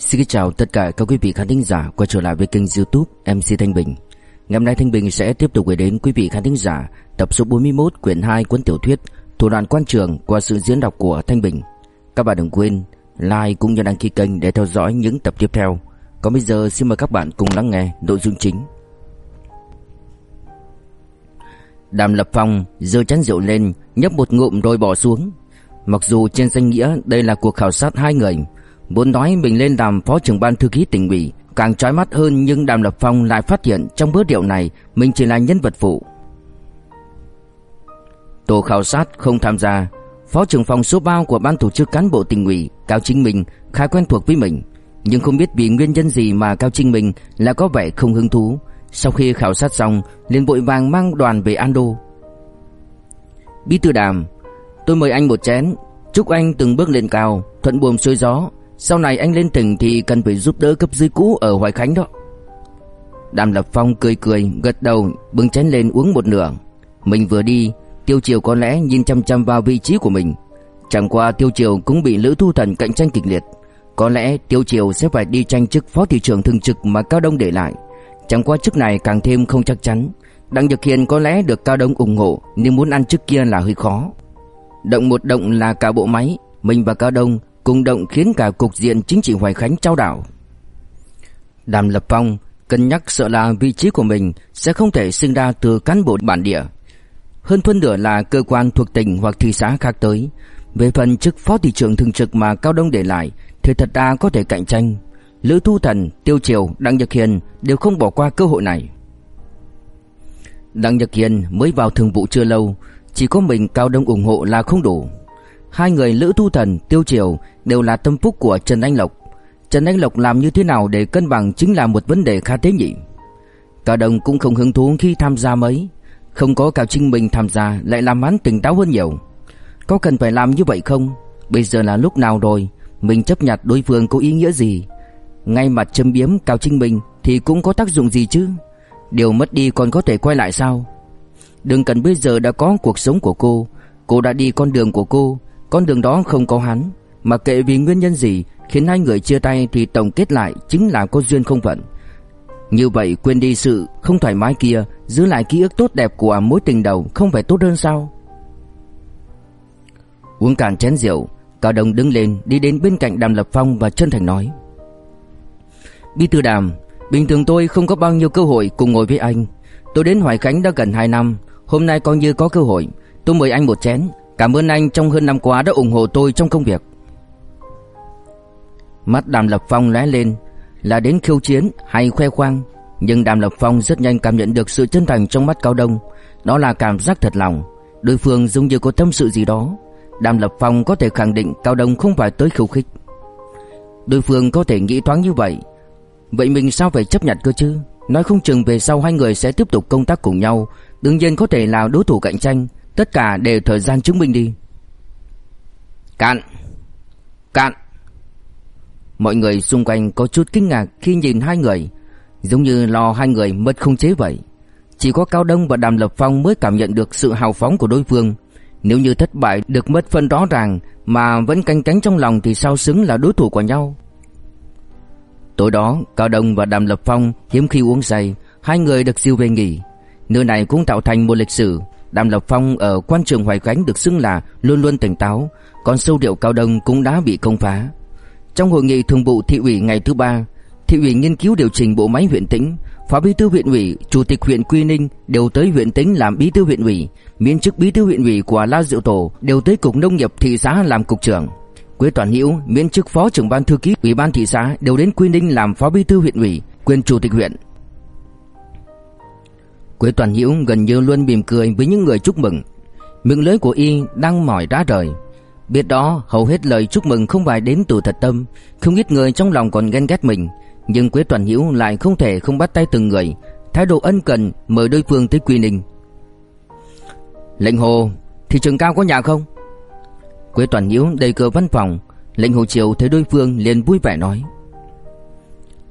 Xin chào tất cả các quý vị khán thính giả quay trở lại với kênh youtube MC Thanh Bình. Ngày hôm nay Thanh Bình sẽ tiếp tục gửi đến quý vị khán thính giả tập số 41 quyển 2 cuốn tiểu thuyết Thủ đoạn quan trường qua sự diễn đọc của Thanh Bình. Các bạn đừng quên like cũng như đăng ký kênh để theo dõi những tập tiếp theo. Còn bây giờ xin mời các bạn cùng lắng nghe nội dung chính. Đàm Lập Phong giơ chén rượu lên, nhấp một ngụm rồi bỏ xuống. Mặc dù trên danh nghĩa đây là cuộc khảo sát hai người Muốn nói mình lên làm phó trưởng ban thư ký tỉnh ủy, Càng trói mắt hơn nhưng Đàm Lập Phong lại phát hiện trong bữa rượu này Mình chỉ là nhân vật phụ. Tổ khảo sát không tham gia, Phó trưởng phòng số 3 của ban tổ chức cán bộ tỉnh ủy, Cao Chính Minh, khá quen thuộc với mình. Nhưng không biết vì nguyên nhân gì mà Cao Chính Minh lại có vẻ không hứng thú. Sau khi khảo sát xong, liền vội vàng mang đoàn về Ando Bí thư đàm, Tôi mời anh một chén, Chúc anh từng bước lên cao, Thuận buồm xuôi gió. Sau này anh lên tỉnh thì cần phải giúp đỡ cấp dưới cũ ở Hoài Khánh đó. Đàm Lập Phong cười cười, Gật đầu, bưng chén lên uống một nửa. Mình vừa đi, Tiêu Triều có lẽ nhìn chăm chăm vào vị trí của mình. Chẳng qua Tiêu Triều cũng bị Lữ Thu Thần cạnh tranh kịch liệt. Có lẽ Tiêu Triều sẽ phải đi tranh chức phó thị trưởng thường trực mà Cao Đông để lại. Chẳng qua chức này càng thêm không chắc chắn. Đặng Nhật Hiền có lẽ được Cao Đông ủng hộ, Nhưng muốn ăn chức kia là hơi khó. Động một động là cả bộ máy, Mình và Cao Đông cùng động khiến cả cục diện chính trị Hoài Khánh trao đảo Đàm Lập Phong cân nhắc sợ là vị trí của mình sẽ không thể sinh ra từ cán bộ bản địa. Hơn phân nửa là cơ quan thuộc tỉnh hoặc thị xã khác tới. Về phần chức phó thị trưởng thường trực mà Cao Đông để lại thì thật ra có thể cạnh tranh. Lữ Thu Thần, Tiêu Triều, Đặng Nhật Hiền đều không bỏ qua cơ hội này. Đặng Nhật Hiền mới vào thường vụ chưa lâu, chỉ có mình Cao Đông ủng hộ là không đủ. Hai người Lữ Thu Thần, Tiêu Triều đều là tâm phúc của Trần Anh Lộc. Trần Anh Lộc làm như thế nào để cân bằng chính là một vấn đề khá tế nhị. Cao Đông cũng không hứng thú khi tham gia mấy, không có Cao Trinh Minh tham gia lại làm hắn tỉnh táo hơn nhiều. Có cần phải làm như vậy không? Bây giờ là lúc nào rồi, mình chấp nhận đối phương có ý nghĩa gì? Ngay mặt châm biếm Cao Trinh Minh thì cũng có tác dụng gì chứ? Điều mất đi còn có thể quay lại sao? Đừng cần bây giờ đã có cuộc sống của cô Cô đã đi con đường của cô con đường đó không có hắn, Mà kệ vì nguyên nhân gì, Khiến hai người chia tay thì tổng kết lại Chính là có duyên không vận Như vậy quên đi sự không thoải mái kia, Giữ lại ký ức tốt đẹp của mối tình đầu Không phải tốt hơn sao? Uống cạn chén rượu, Cao Đồng đứng lên đi đến bên cạnh Đàm Lập Phong Và chân thành nói. Bí thư Đàm, Bình thường tôi không có bao nhiêu cơ hội cùng ngồi với anh. Tôi đến Hoài Khánh đã gần 2 năm, Hôm nay coi như có cơ hội. Tôi mời anh một chén. Cảm ơn anh trong hơn năm qua đã ủng hộ tôi trong công việc. Mắt Đàm Lập Phong lóe lên, Là đến khiêu chiến hay khoe khoang, Nhưng Đàm Lập Phong rất nhanh cảm nhận được sự chân thành trong mắt Cao Đông. Đó là cảm giác thật lòng. Đối phương giống như có tâm sự gì đó. Đàm Lập Phong có thể khẳng định Cao Đông không phải tới khiêu khích. Đối phương có thể nghĩ thoáng như vậy. Vậy mình sao phải chấp nhận cơ chứ? Nói không chừng về sau hai người sẽ tiếp tục công tác cùng nhau, Đương nhiên có thể là đối thủ cạnh tranh. Tất cả đều thời gian chứng minh đi. Cạn Cạn. Mọi người xung quanh có chút kinh ngạc khi nhìn hai người. Giống như lo hai người mất không chế vậy. Chỉ có Cao Đông và Đàm Lập Phong mới cảm nhận được sự hào phóng của đối phương. Nếu như thất bại được mất phân rõ ràng Mà vẫn canh cánh trong lòng thì sao xứng là đối thủ của nhau? Tối đó, Cao Đông và Đàm Lập Phong hiếm khi uống say, Hai người được siêu về nghỉ. Nơi này cũng tạo thành một lịch sử. Đàm Lập Phong ở quan trường Hoài Khánh được xưng là luôn luôn tỉnh táo Còn sâu điệu Cao Đông cũng đã bị công phá Trong hội nghị thường vụ thị ủy ngày thứ ba Thị ủy nghiên cứu điều chỉnh bộ máy huyện Tĩnh Phó bí thư huyện ủy, chủ tịch huyện Quy Ninh đều tới huyện Tĩnh làm bí thư huyện ủy Miễn chức bí thư huyện ủy của La Diệu Tổ đều tới cục nông nghiệp thị xã làm cục trưởng Quế Toàn Hữu miễn chức phó trưởng ban thư ký ủy ban thị xã đều đến Quy Ninh làm phó bí thư huyện ủy, quyền chủ tịch huyện. Quế Toàn Hữu gần như luôn mỉm cười với những người chúc mừng. Miệng lưỡi của y đang mỏi ra rời. Biết đó, hầu hết lời chúc mừng không phải đến từ thật tâm, không ít người trong lòng còn ghen ghét mình, nhưng Quế Toàn Hữu lại không thể không bắt tay từng người, thái độ ân cần mời đối phương tới Quy Ninh. Lệnh Hồ, thị trường cao có nhà không? Quế Toàn Hữu đầy cửa văn phòng Lệnh Hồ Triều thấy đối phương liền vui vẻ nói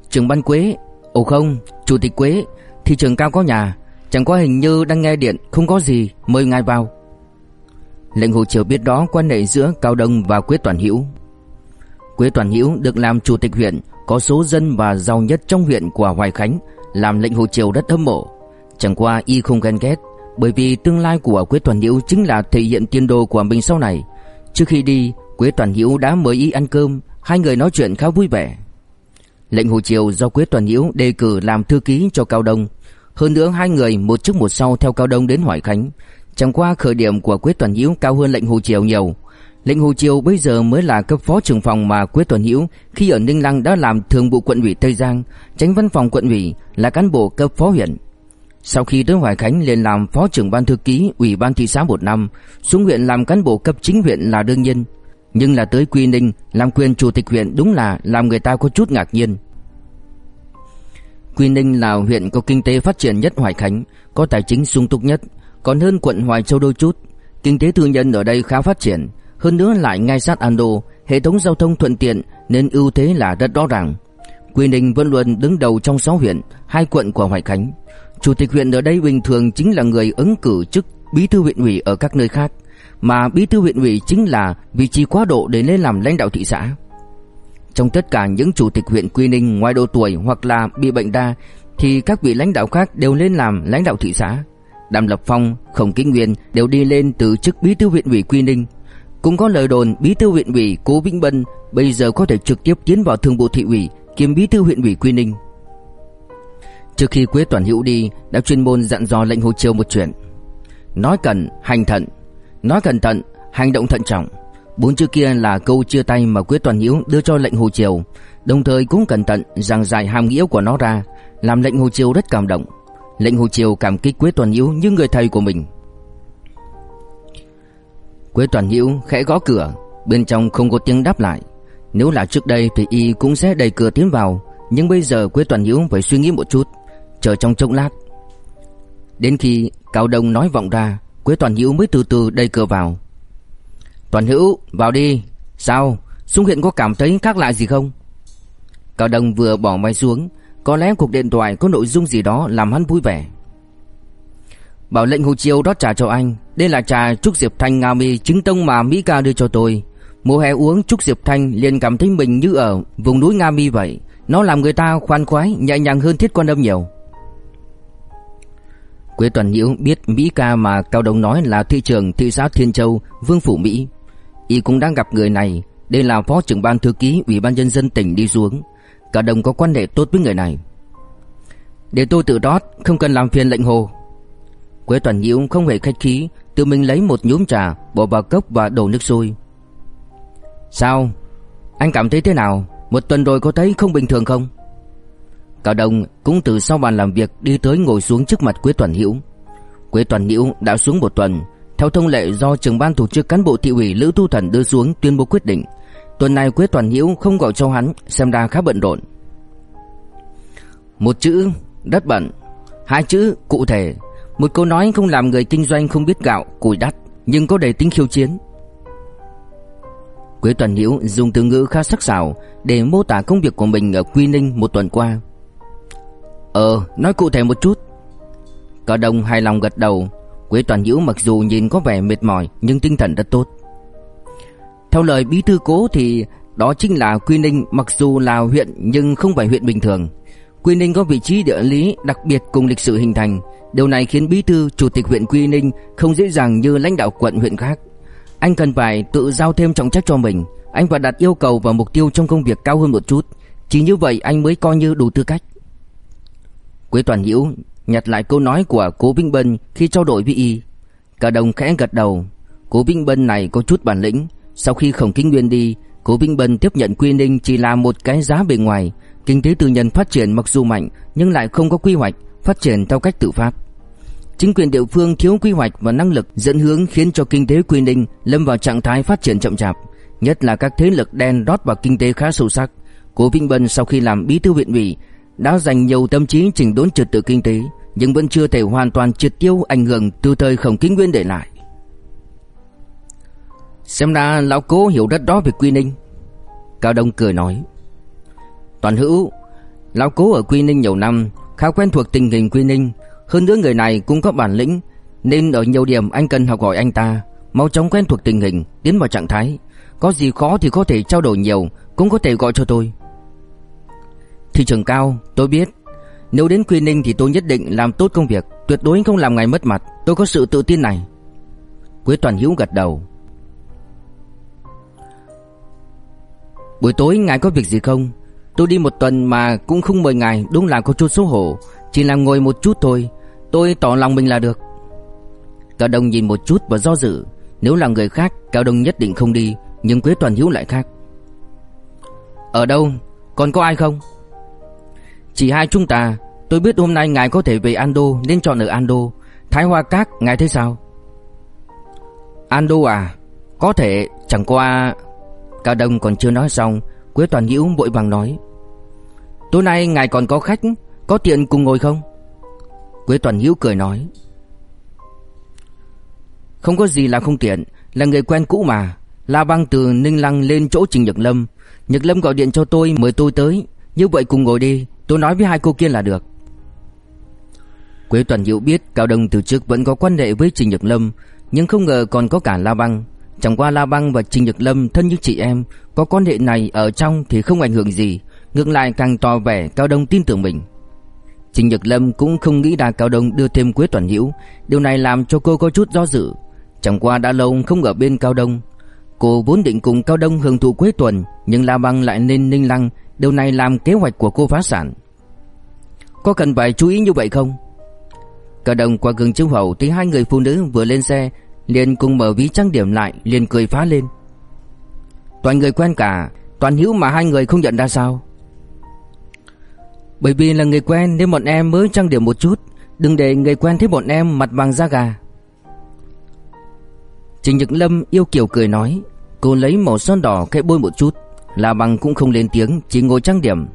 Trường ban Quế Ồ không, Chủ tịch Quế Thị trường cao có nhà Chẳng qua hình như đang nghe điện Không có gì, mời ngài vào Lệnh Hồ Triều biết đó quan hệ giữa Cao Đông và Quế Toàn Hữu Quế Toàn Hữu được làm chủ tịch huyện có số dân và giàu nhất trong huyện của Hoài Khánh, làm lệnh Hồ Triều rất hâm mộ. Chẳng qua y không ghen ghét, bởi vì tương lai của Quế Toàn Hữu chính là thể hiện tiền đồ của mình sau này. Trước khi đi, Quế Toàn Hữu đã mời y ăn cơm, hai người nói chuyện khá vui vẻ. Lệnh Hồ Triều do Quế Toàn Hữu đề cử làm thư ký cho Cao Đông. Hơn nữa hai người một trước một sau theo Cao Đông đến Hoài Khánh. Chẳng qua khởi điểm của Quế Toàn Hữu cao hơn lệnh Hồ Triều nhiều. Lệnh Hồ Triều bây giờ mới là cấp phó trưởng phòng mà Quế Toàn Hữu khi ở Ninh Lăng đã làm thường vụ quận ủy Tây Giang, tránh văn phòng quận ủy, là cán bộ cấp phó huyện. Sau khi tới Hoài Khánh lên làm phó trưởng ban thư ký ủy ban thị xã một năm, xuống huyện làm cán bộ cấp chính huyện là đương nhiên. Nhưng là tới Quy Ninh làm quyền chủ tịch huyện đúng là làm người ta có chút ngạc nhiên. Quy Ninh là huyện có kinh tế phát triển nhất Hoài Khánh, có tài chính sung túc nhất, còn hơn quận Hoài Châu đôi chút. Kinh tế tư nhân ở đây khá phát triển, hơn nữa lại ngay sát An Đô, hệ thống giao thông thuận tiện nên ưu thế là rất rõ ràng. Quy Ninh vẫn luôn đứng đầu trong 6 huyện, hai quận của Hoài Khánh. Chủ tịch huyện ở đây bình thường chính là người ứng cử chức bí thư huyện ủy ở các nơi khác, mà bí thư huyện ủy chính là vị trí quá độ để lên làm lãnh đạo thị xã. Trong tất cả những chủ tịch huyện Quy Ninh ngoài độ tuổi hoặc là bị bệnh đa thì các vị lãnh đạo khác đều lên làm lãnh đạo thị xã. Đàm Lập Phong, Khổng Kính Nguyên đều đi lên từ chức bí thư huyện ủy Quy Ninh. Cũng có lời đồn bí thư huyện ủy Cố Vĩnh Bân bây giờ có thể trực tiếp tiến vào thường vụ thị ủy kiêm bí thư huyện ủy Quy Ninh. Trước khi Quế Toàn Hữu đi, đã chuyên môn dặn dò lệnh Hồ chiêu một chuyện. Nói cẩn, hành thận, nói cẩn thận, hành động thận trọng. Bốn chữ kia là câu chia tay mà Quế Toàn Hữu đưa cho lệnh Hồ Triều, đồng thời cũng cẩn thận giảng giải hàm nghĩa của nó ra, làm lệnh Hồ Triều rất cảm động. Lệnh Hồ Triều cảm kích Quế Toàn Hữu như người thầy của mình. Quế Toàn Hữu khẽ gõ cửa, bên trong không có tiếng đáp lại. Nếu là trước đây thì y cũng sẽ đẩy cửa tiến vào, nhưng bây giờ Quế Toàn Hữu phải suy nghĩ một chút, chờ trong chốc lát. Đến khi Cao Đông nói vọng ra, Quế Toàn Hữu mới từ từ đẩy cửa vào. Toàn Hữu, vào đi. Sao? Xung hiện có cảm thấy khác lạ gì không? Cao Đông vừa bỏ máy xuống, có lẽ cuộc điện thoại có nội dung gì đó làm hắn vui vẻ. Bảo lệnh Hồ Chiêu rót trà cho anh, đây là trà Trúc Diệp Thanh Nga Mi chính tông mà Mỹ ca đưa cho tôi. Mùa hè uống Trúc Diệp Thanh liền cảm thấy mình như ở vùng núi Nga Mi vậy, nó làm người ta khoan khoái, nhẹ nhàng hơn thiết quan âm nhiều. Quế Toàn Nhiễu biết Mỹ ca mà Cao Đông nói là thị trưởng thị xã Thiên Châu, Vương phủ Mỹ. Y cũng đang gặp người này, đây là phó trưởng ban thư ký Ủy ban nhân dân tỉnh đi xuống. Cả đồng có quan hệ tốt với người này. Để tôi tự rót, không cần làm phiền lệnh hồ. Quế Toàn Nhiễu không hề khách khí, tự mình lấy một nhúm trà, bỏ vào cốc và đổ nước sôi. Sao? Anh cảm thấy thế nào? Một tuần rồi có thấy không bình thường không? Cả đồng cũng từ sau bàn làm việc đi tới ngồi xuống trước mặt Quế Toàn hiễu. Quế Toàn hiễu đã xuống một tuần, theo thông lệ do trưởng ban tổ chức cán bộ thị ủy Lữ Tu Thần đưa xuống tuyên bố quyết định. Tuần này Quế Toàn Hữu không gọi cho hắn, xem ra khá bận rộn. Một chữ đất bận, hai chữ cụ thể, một câu nói không làm người kinh doanh không biết gạo, củi đắt, nhưng có đầy tính khiêu chiến. Quế Toàn Hữu dùng từ ngữ khá sắc sảo để mô tả công việc của mình ở Quy Ninh một tuần qua. Ờ, nói cụ thể một chút. Cả đồng hài lòng gật đầu. Quế Toàn Hữu mặc dù nhìn có vẻ mệt mỏi, nhưng tinh thần rất tốt. Theo lời bí thư cố thì đó chính là Quy Ninh, mặc dù là huyện nhưng không phải huyện bình thường. Quy Ninh có vị trí địa lý đặc biệt cùng lịch sử hình thành. Điều này khiến bí thư, chủ tịch huyện Quy Ninh không dễ dàng như lãnh đạo quận huyện khác. Anh cần phải tự giao thêm trọng trách cho mình. Anh phải đặt yêu cầu và mục tiêu trong công việc cao hơn một chút. Chỉ như vậy anh mới coi như đủ tư cách. Quế Toàn Hữu nhặt lại câu nói của Cố Vinh Bân khi trao đổi với y. Cả đồng khẽ gật đầu. Cố Vinh Bân này có chút bản lĩnh. Sau khi Khổng Kính Nguyên đi, Cố Vinh Bân tiếp nhận Quy Ninh chỉ là một cái giá bề ngoài. Kinh tế tư nhân phát triển mặc dù mạnh nhưng lại không có quy hoạch, phát triển theo cách tự phát. Chính quyền địa phương thiếu quy hoạch và năng lực dẫn hướng khiến cho kinh tế Quy Ninh lâm vào trạng thái phát triển chậm chạp, nhất là các thế lực đen rót vào kinh tế khá sâu sắc. Cố Vinh Bân sau khi làm bí thư huyện ủy đã dành nhiều tâm trí chỉnh đốn trật tự kinh tế, nhưng vẫn chưa thể hoàn toàn triệt tiêu ảnh hưởng từ thời Khổng Kính Nguyên để lại. Xem ra lão cố hiểu rất rõ về Quy Ninh. Cao Đông cười nói. Toàn hữu, lão cố ở Quy Ninh nhiều năm, khá quen thuộc tình hình Quy Ninh, hơn nữa người này cũng có bản lĩnh, nên ở nhiều điểm anh cần học hỏi anh ta, mau chóng quen thuộc tình hình, tiến vào trạng thái. Có gì khó thì có thể trao đổi nhiều, cũng có thể gọi cho tôi. Thị trường cao, tôi biết. Nếu đến Quy Ninh thì tôi nhất định làm tốt công việc, tuyệt đối không làm ngài mất mặt, tôi có sự tự tin này. Quế Toàn Hiếu gật đầu. Buổi tối ngài có việc gì không? Tôi đi một tuần mà cũng không mời ngài, đúng là có chút xấu hổ, chỉ là ngồi một chút thôi, tôi tỏ lòng mình là được. Cao Đông nhìn một chút và do dự, nếu là người khác, Cao Đông nhất định không đi, nhưng Quế Toàn Hiếu lại khác. Ở đâu? Còn có ai không? Chỉ hai chúng ta, tôi biết hôm nay ngài có thể về Ando nên chọn ở Ando. Thái Hoa Các, ngài thấy sao? Ando à? Có thể, chẳng qua... Cao Đông còn chưa nói xong, Quế Toàn hữu vội vàng nói. Tối nay ngài còn có khách, có tiện cùng ngồi không? Quế Toàn hữu cười nói. Không có gì là không tiện, là người quen cũ mà. La Băng từ Ninh Lăng lên chỗ Trình Nhật Lâm. Nhật Lâm gọi điện cho tôi mời tôi tới. Như vậy cùng ngồi đi, tôi nói với hai cô kia là được. Quế Toàn Diệu biết Cao Đông từ trước vẫn có quan hệ với Trình Nhật Lâm, nhưng không ngờ còn có cả La Băng. Chẳng qua La Băng và Trình Nhật Lâm thân như chị em, có quan hệ này ở trong thì không ảnh hưởng gì, ngược lại càng tỏ vẻ Cao Đông tin tưởng mình. Trình Nhật Lâm cũng không nghĩ là Cao Đông đưa thêm Quế Toàn Diệu, điều này làm cho cô có chút do dự. Chẳng qua đã lâu không ở bên Cao Đông, Cô vốn định cùng Cao Đông hưởng thụ quế tuần Nhưng La Băng lại nên Ninh Lăng Điều này làm kế hoạch của cô phá sản. Có cần phải chú ý như vậy không? Cả đồng qua gương chiếu hậu Thấy hai người phụ nữ vừa lên xe, liền cùng mở ví trang điểm lại, liền cười phá lên. Toàn người quen cả, Toàn hiếu mà hai người không nhận ra sao? Bởi vì là người quen nên bọn em mới trang điểm một chút, Đừng để người quen thấy bọn em mặt vàng da gà. Trình Nhật Lâm yêu kiều cười nói, Cô lấy màu son đỏ khẽ bôi một chút. La Bằng cũng không lên tiếng, Chỉ ngồi trang điểm.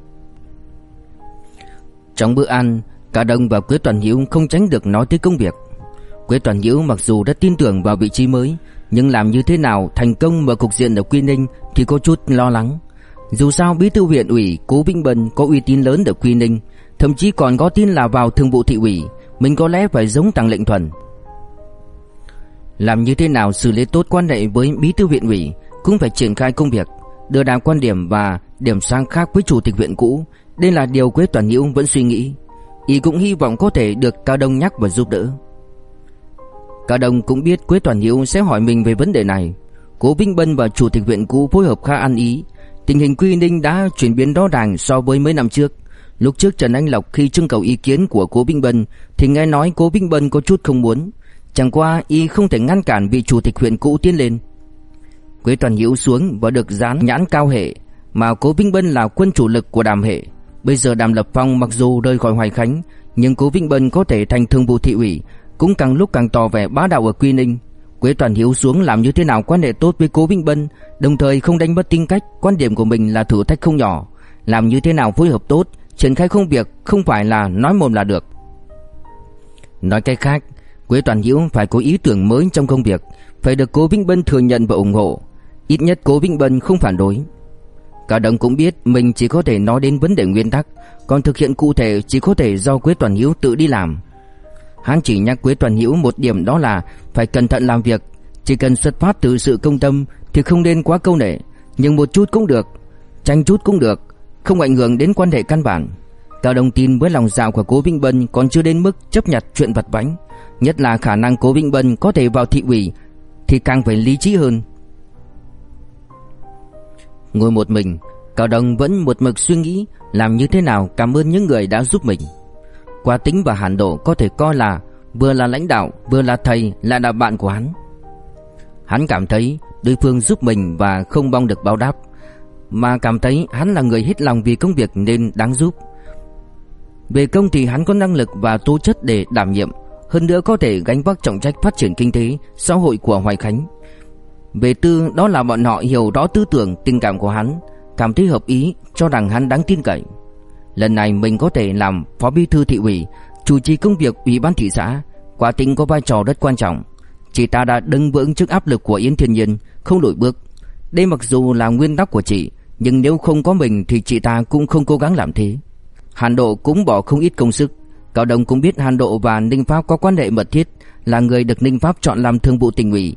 Trong bữa ăn, Cả Đông và Quế Toàn Hiếu không tránh được nói tới công việc. Quế Toàn Hiếu mặc dù đã tin tưởng vào vị trí mới, Nhưng làm như thế nào thành công mở cục diện ở Quy Ninh Thì có chút lo lắng. Dù sao, bí thư huyện ủy Cố Vĩnh Bân có uy tín lớn ở Quy Ninh, Thậm chí còn có tin là vào thường vụ thị ủy, Mình có lẽ phải giống Tăng Lệnh Thuần. Làm như thế nào xử lý tốt quan hệ với bí thư huyện ủy Cũng phải triển khai công việc. Đưa ra quan điểm và điểm sáng khác với chủ tịch huyện cũ. Đây là điều Quế Toàn Nhiễu vẫn suy nghĩ. Y cũng hy vọng có thể được Cao Đông nhắc và giúp đỡ. Cao Đông cũng biết Quế Toàn Nhiễu sẽ hỏi mình về vấn đề này. Cố Vinh Bân và chủ tịch huyện cũ phối hợp khá ăn ý. Tình hình Quy Ninh đã chuyển biến rõ ràng so với mấy năm trước. Lúc trước Trần Anh Lộc khi trưng cầu ý kiến của Cố Vinh Bân Thì nghe nói Cố Vinh Bân có chút không muốn. Chẳng qua y không thể ngăn cản vị chủ tịch huyện cũ tiến lên. Quế Toàn Nhiễu xuống và được dán nhãn cao hệ Mà Cố Vinh Bân là quân chủ lực của đàm hệ. Bây giờ đàm lập phong mặc dù rời khỏi Hoài Khánh Nhưng Cố Vinh Bân có thể thành thương vụ thị ủy Cũng càng lúc càng tỏ vẻ bá đạo ở Quy Ninh. Quế Toàn Hiếu xuống làm như thế nào quan hệ tốt với Cố Vinh Bân Đồng thời không đánh mất tính cách Quan điểm của mình là thử thách không nhỏ. Làm như thế nào phối hợp tốt Triển khai công việc không phải là nói mồm là được. Nói cách khác Quế Toàn Hiếu phải có ý tưởng mới trong công việc, phải được Cố Vĩnh Bân thừa nhận và ủng hộ. Ít nhất Cố Vĩnh Bân không phản đối. Cả đồng cũng biết mình chỉ có thể nói đến vấn đề nguyên tắc, còn thực hiện cụ thể chỉ có thể do Quế Toàn Hiếu tự đi làm. Hắn chỉ nhắc Quế Toàn Hiếu một điểm đó là phải cẩn thận làm việc, chỉ cần xuất phát từ sự công tâm thì không nên quá câu nệ, nhưng một chút cũng được, tranh chút cũng được, không ảnh hưởng đến quan hệ căn bản. Cả đồng tin với lòng dạo của Cố Vĩnh Bân còn chưa đến mức chấp nhận chuyện vật vãnh, Nhất là khả năng Cố Vĩnh Bân có thể vào thị ủy Thì càng phải lý trí hơn Ngồi một mình Cao Đông vẫn một mực suy nghĩ Làm như thế nào cảm ơn những người đã giúp mình. Qua tính và hàn độ có thể coi là Vừa là lãnh đạo Vừa là thầy Lại là bạn của hắn. Hắn cảm thấy đối phương giúp mình Và không mong được báo đáp Mà cảm thấy hắn là người hết lòng vì công việc Nên đáng giúp. Về công thì hắn có năng lực và tố chất để đảm nhiệm hơn nữa có thể gánh vác trọng trách phát triển kinh tế, xã hội của Hoài Khánh. Về tư, đó là bọn họ hiểu rõ tư tưởng, tình cảm của hắn, cảm thấy hợp ý, cho rằng hắn đáng tin cậy. Lần này mình có thể làm phó bí thư thị ủy, chủ trì công việc ủy ban thị xã, quả tính có vai trò rất quan trọng. Chị ta đã đứng vững trước áp lực của Yến Thiên Nhiên, không đổi bước. Đây mặc dù là nguyên tắc của chị, nhưng nếu không có mình thì chị ta cũng không cố gắng làm thế. Hàn Độ cũng bỏ không ít công sức, Cao Đông cũng biết Hàn Độ và Ninh Pháp có quan hệ mật thiết, là người được Ninh Pháp chọn làm thương vụ tỉnh ủy,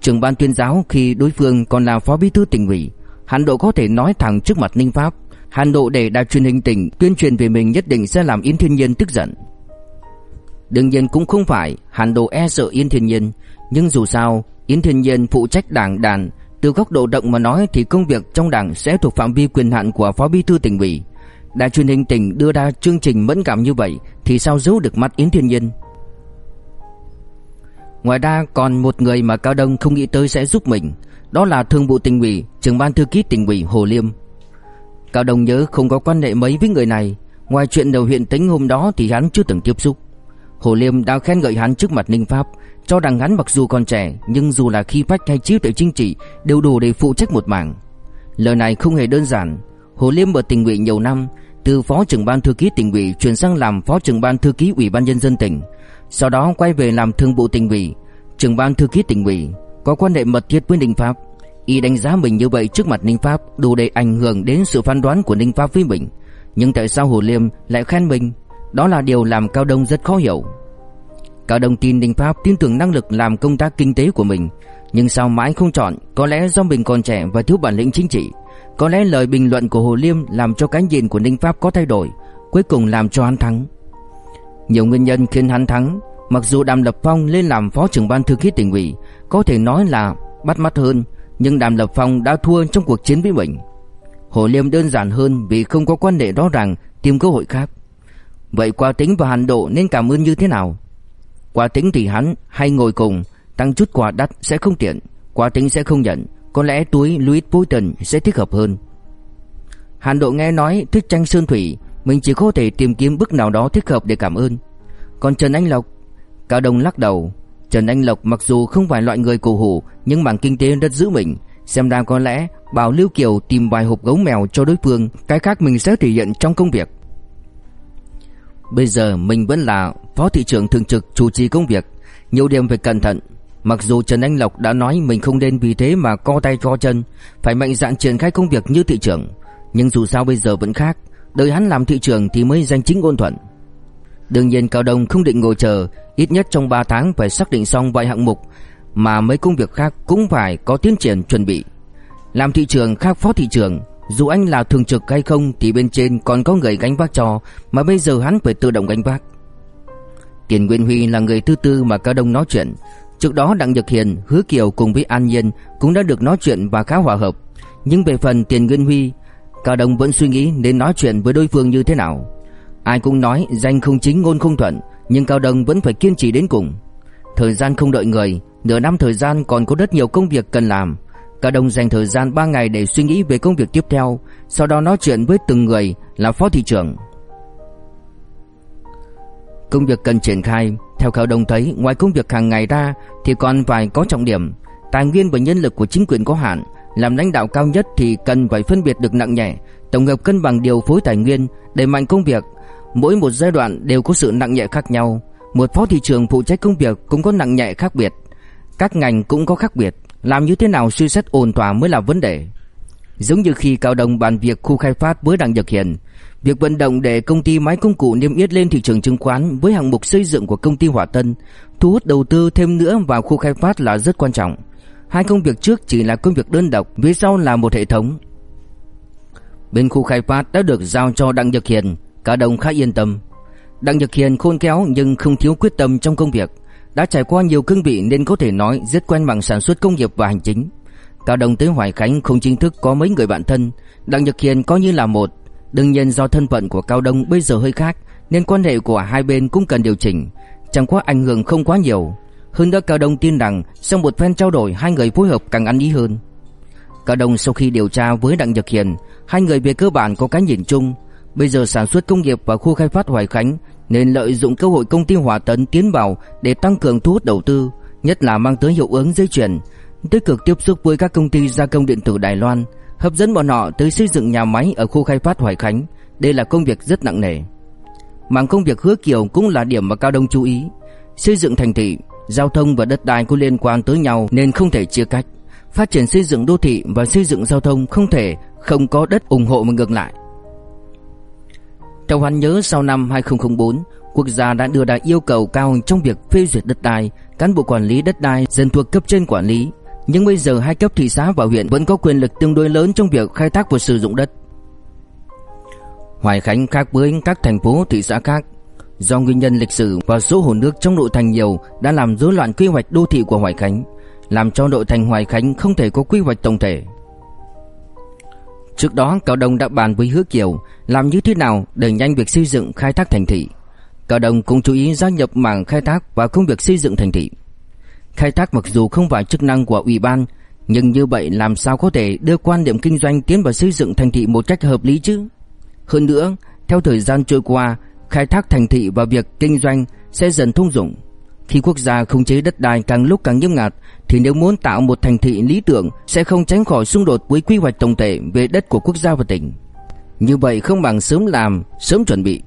trưởng ban tuyên giáo khi đối phương còn là phó bí thư tỉnh ủy. Hàn Độ có thể nói thẳng trước mặt Ninh Pháp, Hàn Độ để đài truyền hình tỉnh tuyên truyền về mình nhất định sẽ làm Yên Thiên Nhiên tức giận. Đương nhiên cũng không phải Hàn Độ e sợ Yên Thiên Nhiên, nhưng dù sao, Yên Thiên Nhiên phụ trách đảng đàn, từ góc độ động mà nói thì công việc trong đảng sẽ thuộc phạm vi quyền hạn của Phó Bí thư tỉnh ủy. Đài truyền hình tỉnh đưa ra chương trình mẫn cảm như vậy thì sao giấu được mắt Yến Thiên Nhiên. Ngoài ra còn một người mà Cao Đông không nghĩ tới sẽ giúp mình, đó là thương vụ tỉnh ủy, trưởng ban thư ký tỉnh ủy Hồ Liêm. Cao Đông nhớ không có quan hệ mấy với người này, ngoài chuyện đầu huyện tính hôm đó thì hắn chưa từng tiếp xúc. Hồ Liêm đã khen ngợi hắn trước mặt Ninh Pháp, cho rằng hắn mặc dù còn trẻ nhưng dù là khi phách hay chiếu tuệ chính trị đều đủ để phụ trách một mảng. Lời này không hề đơn giản. Hồ Liêm ở tỉnh ủy nhiều năm, từ phó trưởng ban thư ký tỉnh ủy chuyển sang làm phó trưởng ban thư ký ủy ban nhân dân tỉnh, sau đó quay về làm thường vụ tỉnh ủy, trưởng ban thư ký tỉnh ủy, có quan hệ mật thiết với Ninh Pháp. Y đánh giá mình như vậy trước mặt Ninh Pháp đủ để ảnh hưởng đến sự phán đoán của Ninh Pháp với mình. Nhưng tại sao Hồ Liêm lại khen mình? Đó là điều làm Cao Đông rất khó hiểu. Cao Đông tin Ninh Pháp tin tưởng năng lực làm công tác kinh tế của mình, nhưng sao mãi không chọn, có lẽ do mình còn trẻ và thiếu bản lĩnh chính trị. Có lẽ lời bình luận của Hồ Liêm làm cho cái nhìn của Ninh Pháp có thay đổi, cuối cùng làm cho hắn thắng. Nhiều nguyên nhân khiến hắn thắng, mặc dù Đàm Lập Phong lên làm phó trưởng ban thư ký tỉnh ủy, có thể nói là bắt mắt hơn, nhưng Đàm Lập Phong đã thua trong cuộc chiến với mình. Hồ Liêm đơn giản hơn vì không có quan hệ rõ ràng, tìm cơ hội khác. Vậy qua tính và Hàn Độ nên cảm ơn như thế nào? Qua tính thì hắn hay ngồi cùng, tăng chút quà đắt sẽ không tiện, qua tính sẽ không nhận, có lẽ túi Louis Vuitton sẽ thích hợp hơn. Hàn Độ nghe nói thích tranh sơn thủy, mình chỉ có thể tìm kiếm bước nào đó thích hợp để cảm ơn. Còn Trần Anh Lộc, Cao Đông lắc đầu. Trần Anh Lộc mặc dù không phải loại người cổ hủ, nhưng mảng kinh tế rất giữ mình. Xem ra có lẽ bảo Lưu Kiều tìm vài hộp gấu mèo cho đối phương, cái khác mình sẽ thể hiện trong công việc. Bây giờ mình vẫn là phó thị trưởng thường trực chủ trì công việc, nhiều điểm phải cẩn thận, Mặc dù Trần Anh Lộc đã nói mình không nên vì thế mà co tay co chân, phải mạnh dạn triển khai công việc như thị trưởng, nhưng dù sao bây giờ vẫn khác, đợi hắn làm thị trưởng thì mới danh chính ngôn thuận. Đương nhiên Cao Đông không định ngồi chờ, ít nhất trong 3 tháng phải xác định xong vài hạng mục mà mấy công việc khác cũng phải có tiến triển chuẩn bị. Làm thị trưởng khác phó thị trưởng, dù anh là thường trực hay không thì bên trên còn có người gánh vác cho, mà bây giờ hắn phải tự động gánh vác. Tiền Nguyên Huy là người thứ tư mà Cao Đông nói chuyện, Trước đó Đặng Nhật Hiền, Hứa Kiều cùng với An Nhiên cũng đã được nói chuyện và khá hòa hợp. Nhưng về phần Tiền Nguyên Huy, Cao Đông vẫn suy nghĩ nên nói chuyện với đối phương như thế nào. Ai cũng nói danh không chính ngôn không thuận, nhưng Cao Đông vẫn phải kiên trì đến cùng. Thời gian không đợi người, nửa năm thời gian còn có rất nhiều công việc cần làm. Cao Đông dành thời gian 3 ngày để suy nghĩ về công việc tiếp theo, sau đó nói chuyện với từng người là phó thị trưởng. Công việc cần triển khai, theo Cao Đông thấy, ngoài công việc hàng ngày ra thì còn phải có trọng điểm. Tài nguyên và nhân lực của chính quyền có hạn, làm lãnh đạo cao nhất thì cần phải phân biệt được nặng nhẹ, tổng hợp cân bằng điều phối tài nguyên, đẩy mạnh công việc. Mỗi một giai đoạn đều có sự nặng nhẹ khác nhau. Một phó thị trưởng phụ trách công việc cũng có nặng nhẹ khác biệt. Các ngành cũng có khác biệt, làm như thế nào suy xét ổn thỏa mới là vấn đề. Giống như khi Cao đồng bàn việc khu khai phát với Đặng Nhật Hiền, Việc vận động để công ty máy công cụ niêm yết lên thị trường chứng khoán với hạng mục xây dựng của công ty hòa Tân, thu hút đầu tư thêm nữa vào khu khai phát là rất quan trọng. Hai công việc trước chỉ là công việc đơn độc, phía sau là một hệ thống. Bên khu khai phát đã được giao cho Đặng Nhật Hiền, cả đồng khá yên tâm. Đặng Nhật Hiền khôn khéo nhưng không thiếu quyết tâm trong công việc, đã trải qua nhiều cương vị nên có thể nói rất quen bằng sản xuất công nghiệp và hành chính. Cao Đồng tới Hoài Khánh không chính thức có mấy người bạn thân, Đặng Nhật Hiền coi như là một, Đương nhiên do thân phận của Cao Đông bây giờ hơi khác Nên quan hệ của hai bên cũng cần điều chỉnh Chẳng có ảnh hưởng không quá nhiều hơn nữa Cao Đông tin rằng Sau một phen trao đổi hai người phối hợp càng ăn ý hơn Cao Đông sau khi điều tra với Đặng Nhật Hiền Hai người về cơ bản có cái nhìn chung Bây giờ sản xuất công nghiệp và khu khai phát Hoài Khánh Nên lợi dụng cơ hội công ty Hòa Tấn tiến vào Để tăng cường thu hút đầu tư Nhất là mang tới hiệu ứng dây chuyền Tích cực tiếp xúc với các công ty gia công điện tử Đài Loan hấp dẫn bọn họ tới xây dựng nhà máy ở khu khai phát Hoài Khánh. Đây là công việc rất nặng nề. Mảng công việc hứa kiều cũng là điểm mà Cao Đông chú ý. Xây dựng thành thị, giao thông và đất đai có liên quan tới nhau nên không thể chia cách. Phát triển xây dựng đô thị và xây dựng giao thông không thể không có đất ủng hộ mà ngược lại. Theo hắn nhớ sau năm 2004, quốc gia đã đưa ra yêu cầu cao trong việc phê duyệt đất đai, cán bộ quản lý đất đai dần thuộc cấp trên quản lý, nhưng bây giờ hai cấp thị xã và huyện vẫn có quyền lực tương đối lớn trong việc khai thác và sử dụng đất. Hoài Khánh khác với các thành phố thị xã khác Do nguyên nhân lịch sử và số hồ nước trong nội thành nhiều đã làm rối loạn quy hoạch đô thị của Hoài Khánh Làm cho nội thành Hoài Khánh không thể có quy hoạch tổng thể. Trước đó Cao Đông đã bàn với Hứa Kiều làm như thế nào để nhanh việc xây dựng khai thác thành thị. Cao Đông cũng chú ý gia nhập mảng khai thác và công việc xây dựng thành thị. Khai thác mặc dù không phải chức năng của ủy ban Nhưng như vậy làm sao có thể đưa quan điểm kinh doanh tiến vào xây dựng thành thị một cách hợp lý chứ? Hơn nữa, theo thời gian trôi qua khai thác thành thị và việc kinh doanh sẽ dần thông dụng. Khi quốc gia khống chế đất đai càng lúc càng nghiêm ngặt thì nếu muốn tạo một thành thị lý tưởng sẽ không tránh khỏi xung đột với quy hoạch tổng thể về đất của quốc gia và tỉnh. Như vậy không bằng sớm làm, sớm chuẩn bị.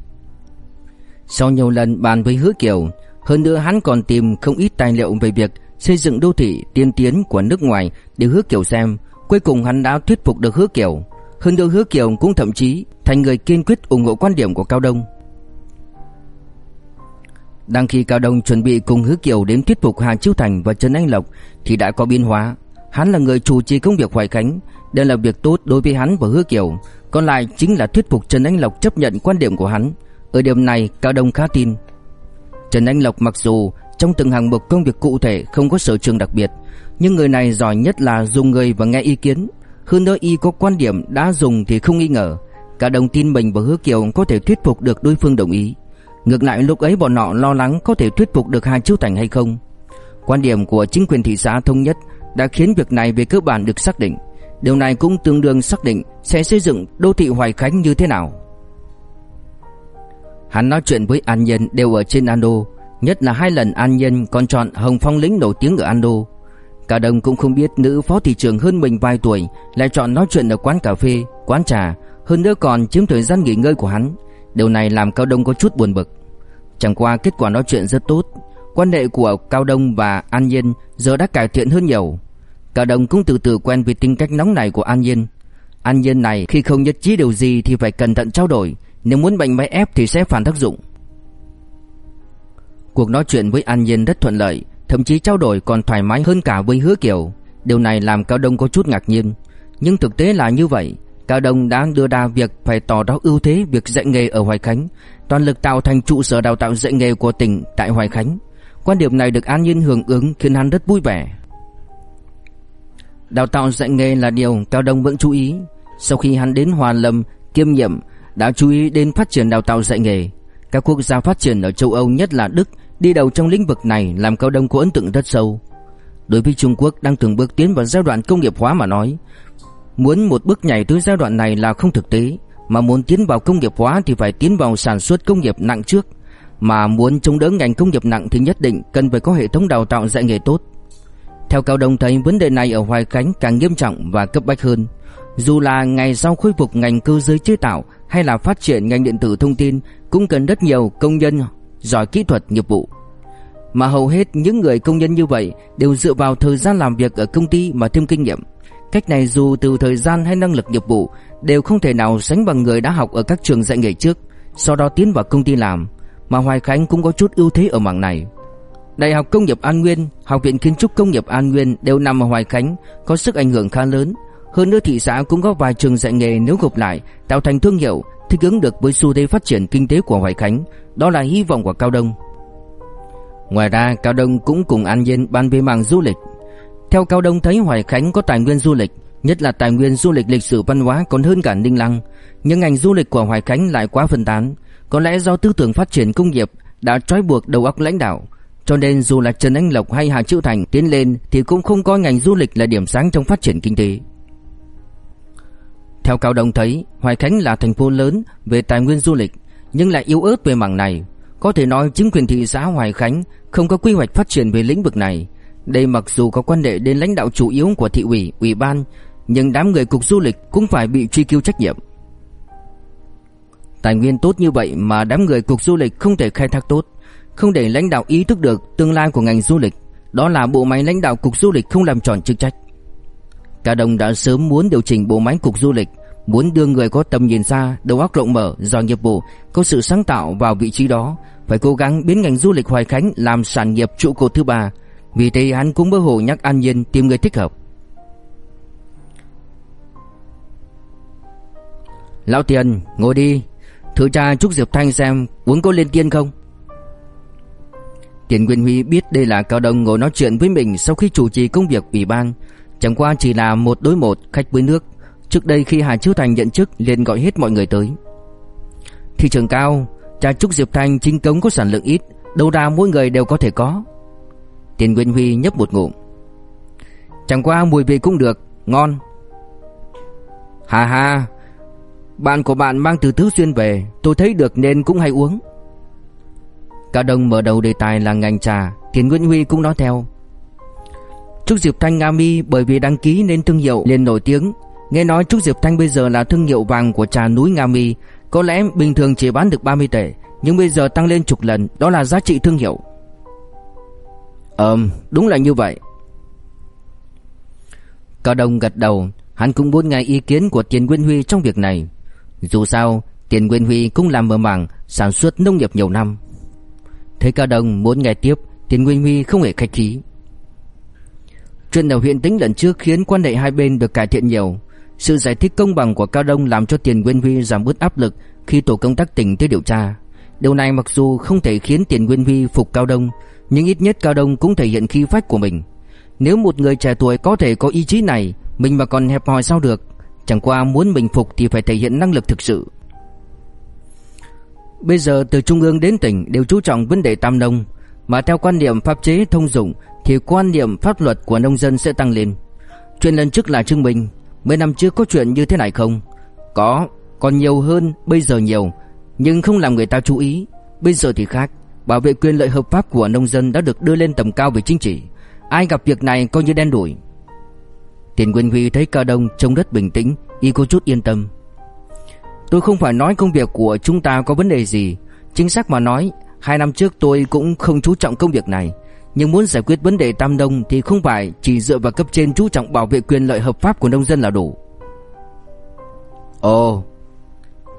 Sau nhiều lần bàn với Hứa Kiều, hơn nữa hắn còn tìm không ít tài liệu về việc xây dựng đô thị tiên tiến của nước ngoài để Hứa Kiều xem. Cuối cùng hắn đã thuyết phục được Hứa Kiều. Hơn nữa Hứa Kiều cũng thậm chí thành người kiên quyết ủng hộ quan điểm của Cao Đông. Đang khi Cao Đông chuẩn bị cùng Hứa Kiều đến thuyết phục Hà Chiêu Thành và Trần Anh Lộc thì đã có biến hóa. Hắn là người chủ trì công việc Hoài Khánh, đây là việc tốt đối với hắn và Hứa Kiều, còn lại chính là thuyết phục Trần Anh Lộc chấp nhận quan điểm của hắn. Ở điểm này Cao Đông khá tin. Trần Anh Lộc mặc dù trong từng hàng mục công việc cụ thể không có sở trường đặc biệt, nhưng người này giỏi nhất là dùng người và nghe ý kiến. Hơn nữa y có quan điểm đã dùng thì không nghi ngờ. Cao Đông tin mình và Hứa Kiều có thể thuyết phục được đối phương đồng ý. Ngược lại lúc ấy bọn họ lo lắng có thể thuyết phục được Hà Chiêu Thành hay không. Quan điểm của chính quyền thị xã thống nhất đã khiến việc này về cơ bản được xác định. Điều này cũng tương đương xác định sẽ xây dựng đô thị Hoài Khánh như thế nào. Hắn nói chuyện với An Nhân đều ở trên Ando, nhất là hai lần An Nhân còn chọn Hồng Phong lính nổi tiếng ở Ando. Cả đồng cũng không biết nữ phó thị trưởng hơn mình vài tuổi lại chọn nói chuyện ở quán cà phê, quán trà, hơn nữa còn chiếm thời gian nghỉ ngơi của hắn. Điều này làm Cao Đông có chút buồn bực. Chẳng qua kết quả nói chuyện rất tốt, quan hệ của Cao Đông và An Nhiên giờ đã cải thiện hơn nhiều. Cao Đông cũng từ từ quen với tính cách nóng này của An Nhiên. An Nhiên này khi không nhất trí điều gì thì phải cẩn thận trao đổi, nếu muốn bệnh máy ép thì sẽ phản tác dụng. Cuộc nói chuyện với An Nhiên rất thuận lợi, thậm chí trao đổi còn thoải mái hơn cả với Hứa Kiều. Điều này làm Cao Đông có chút ngạc nhiên, nhưng thực tế là như vậy. Cao Đông đã đưa ra việc phải tỏ rõ ưu thế việc dạy nghề ở Hoài Khánh, toàn lực tạo thành trụ sở đào tạo dạy nghề của tỉnh tại Hoài Khánh. Quan điểm này được An Nhiên hưởng ứng khiến hắn rất vui vẻ. Đào tạo dạy nghề là điều Cao Đông vẫn chú ý. Sau khi hắn đến Hòa Lâm kiêm nhiệm, đã chú ý đến phát triển đào tạo dạy nghề. Các quốc gia phát triển ở châu Âu nhất là Đức đi đầu trong lĩnh vực này làm Cao Đông có ấn tượng rất sâu. Đối với Trung Quốc đang từng bước tiến vào giai đoạn công nghiệp hóa mà nói, Muốn một bước nhảy tới giai đoạn này là không thực tế, mà muốn tiến vào công nghiệp hóa thì phải tiến vào sản xuất công nghiệp nặng trước, mà muốn chống đỡ ngành công nghiệp nặng thì nhất định cần phải có hệ thống đào tạo dạy nghề tốt. Theo Cao Đông thấy vấn đề này ở Hoài Khánh càng nghiêm trọng và cấp bách hơn. Dù là ngày sau khôi phục ngành cơ giới chế tạo hay là phát triển ngành điện tử thông tin cũng cần rất nhiều công nhân giỏi kỹ thuật nghiệp vụ. Mà hầu hết những người công nhân như vậy đều dựa vào thời gian làm việc ở công ty mà thêm kinh nghiệm. Cách này dù từ thời gian hay năng lực nghiệp vụ đều không thể nào sánh bằng người đã học ở các trường dạy nghề trước, sau đó tiến vào công ty làm, mà Hoài Khánh cũng có chút ưu thế ở mảng này. Đại học Công nghiệp An Nguyên, Học viện Kiến trúc Công nghiệp An Nguyên đều nằm ở Hoài Khánh, có sức ảnh hưởng khá lớn. Hơn nữa thị xã cũng có vài trường dạy nghề nếu gộp lại, tạo thành thương hiệu, thích ứng được với xu thế phát triển kinh tế của Hoài Khánh, đó là hy vọng của Cao Đông. Ngoài ra, Cao Đông cũng cùng An Nhiên ban về mảng du lịch, theo Cao Đông thấy Hoài Khánh có tài nguyên du lịch, nhất là tài nguyên du lịch lịch sử văn hóa còn hơn cả Ninh Lăng, nhưng ngành du lịch của Hoài Khánh lại quá phân tán, có lẽ do tư tưởng phát triển công nghiệp đã trói buộc đầu óc lãnh đạo, cho nên dù là Trần Anh Lộc hay Hà Triệu Thành tiến lên thì cũng không coi ngành du lịch là điểm sáng trong phát triển kinh tế. Theo Cao Đông thấy, Hoài Khánh là thành phố lớn về tài nguyên du lịch, nhưng lại yếu ớt về mảng này. Có thể nói chính quyền thị xã Hoài Khánh không có quy hoạch phát triển về lĩnh vực này, đây mặc dù có quan hệ đến lãnh đạo chủ yếu của thị ủy, ủy ban, nhưng đám người cục du lịch cũng phải bị truy cứu trách nhiệm. Tài nguyên tốt như vậy mà đám người cục du lịch không thể khai thác tốt, không để lãnh đạo ý thức được tương lai của ngành du lịch, đó là bộ máy lãnh đạo cục du lịch không làm tròn chức trách. Cả đồng đã sớm muốn điều chỉnh bộ máy cục du lịch, muốn đưa người có tầm nhìn xa, đầu óc rộng mở, giỏi nghiệp vụ, có sự sáng tạo vào vị trí đó, phải cố gắng biến ngành du lịch Hoài Khánh làm sản nghiệp trụ cột thứ ba, vì thế hắn cũng mơ hồ nhắc An Nhiên tìm người thích hợp. Lão Tiền ngồi đi. Thử tra Trúc Diệp Thanh xem uống có lên tiên không? Tiền Nguyên Huy biết đây là Cao đồng ngồi nói chuyện với mình sau khi chủ trì công việc ủy ban. Chẳng qua chỉ là một đối một, khách với nước. Trước đây khi Hà Chiếu Thành nhận chức, liền gọi hết mọi người tới. Thị trường cao Trà Trúc Diệp Thanh chính cống có sản lượng ít, Đâu ra mỗi người đều có thể có. Tiền Nguyên Huy nhấp một ngụm. Chẳng qua mùi vị cũng được, Ngon. Hà hà Bạn của bạn mang từ Tứ Xuyên về, Tôi thấy được nên cũng hay uống. Cao Đông mở đầu đề tài là ngành trà, Tiền Nguyễn Huy cũng nói theo. Trúc Diệp Thanh Nga Mi bởi vì đăng ký nên thương hiệu liền nổi tiếng. Nghe nói Trúc Diệp Thanh bây giờ là thương hiệu vàng của trà núi Nga Mi, Có lẽ bình thường chỉ bán được 30 tệ, Nhưng bây giờ tăng lên chục lần, Đó là giá trị thương hiệu. Ờm, đúng là như vậy. Cao Đông gật đầu, Hắn cũng muốn nghe ý kiến của Tiền Nguyên Huy trong việc này. Dù sao, Tiền Nguyên Huy cũng làm mở mảng sản xuất nông nghiệp nhiều năm. Thấy Cao Đông muốn nghe tiếp, Tiền Nguyên Huy không hề khách khí. Chuyện ở huyện tính lần trước khiến quan hệ hai bên được cải thiện nhiều. Sự giải thích công bằng của Cao Đông làm cho Tiền Nguyên Huy giảm bớt áp lực khi tổ công tác tỉnh tới điều tra. Điều này mặc dù không thể khiến Tiền Nguyên Huy phục Cao Đông nhưng ít nhất Cao Đông cũng thể hiện khí phách của mình. Nếu một người trẻ tuổi có thể có ý chí này Mình mà còn hẹp hòi sao được? Chẳng qua muốn bình phục thì phải thể hiện năng lực thực sự. Bây giờ từ trung ương đến tỉnh đều chú trọng vấn đề tam nông Mà theo quan niệm pháp chế thông dụng Thì quan niệm pháp luật của nông dân sẽ tăng lên. Chuyện lần trước là chứng minh Mấy năm trước có chuyện như thế này không? Có, còn nhiều hơn, bây giờ nhiều Nhưng không làm người ta chú ý. Bây giờ thì khác. Bảo vệ quyền lợi hợp pháp của nông dân đã được đưa lên tầm cao về chính trị. Ai gặp việc này coi như đen đủi. Tiền Nguyên Huy thấy Cao Đông trông rất bình tĩnh, Y có chút yên tâm. Tôi không phải nói công việc của chúng ta có vấn đề gì. Chính xác mà nói, Hai năm trước tôi cũng không chú trọng công việc này. Nhưng muốn giải quyết vấn đề Tam Đông Thì không phải chỉ dựa vào cấp trên chú trọng bảo vệ quyền lợi hợp pháp của nông dân là đủ. Ồ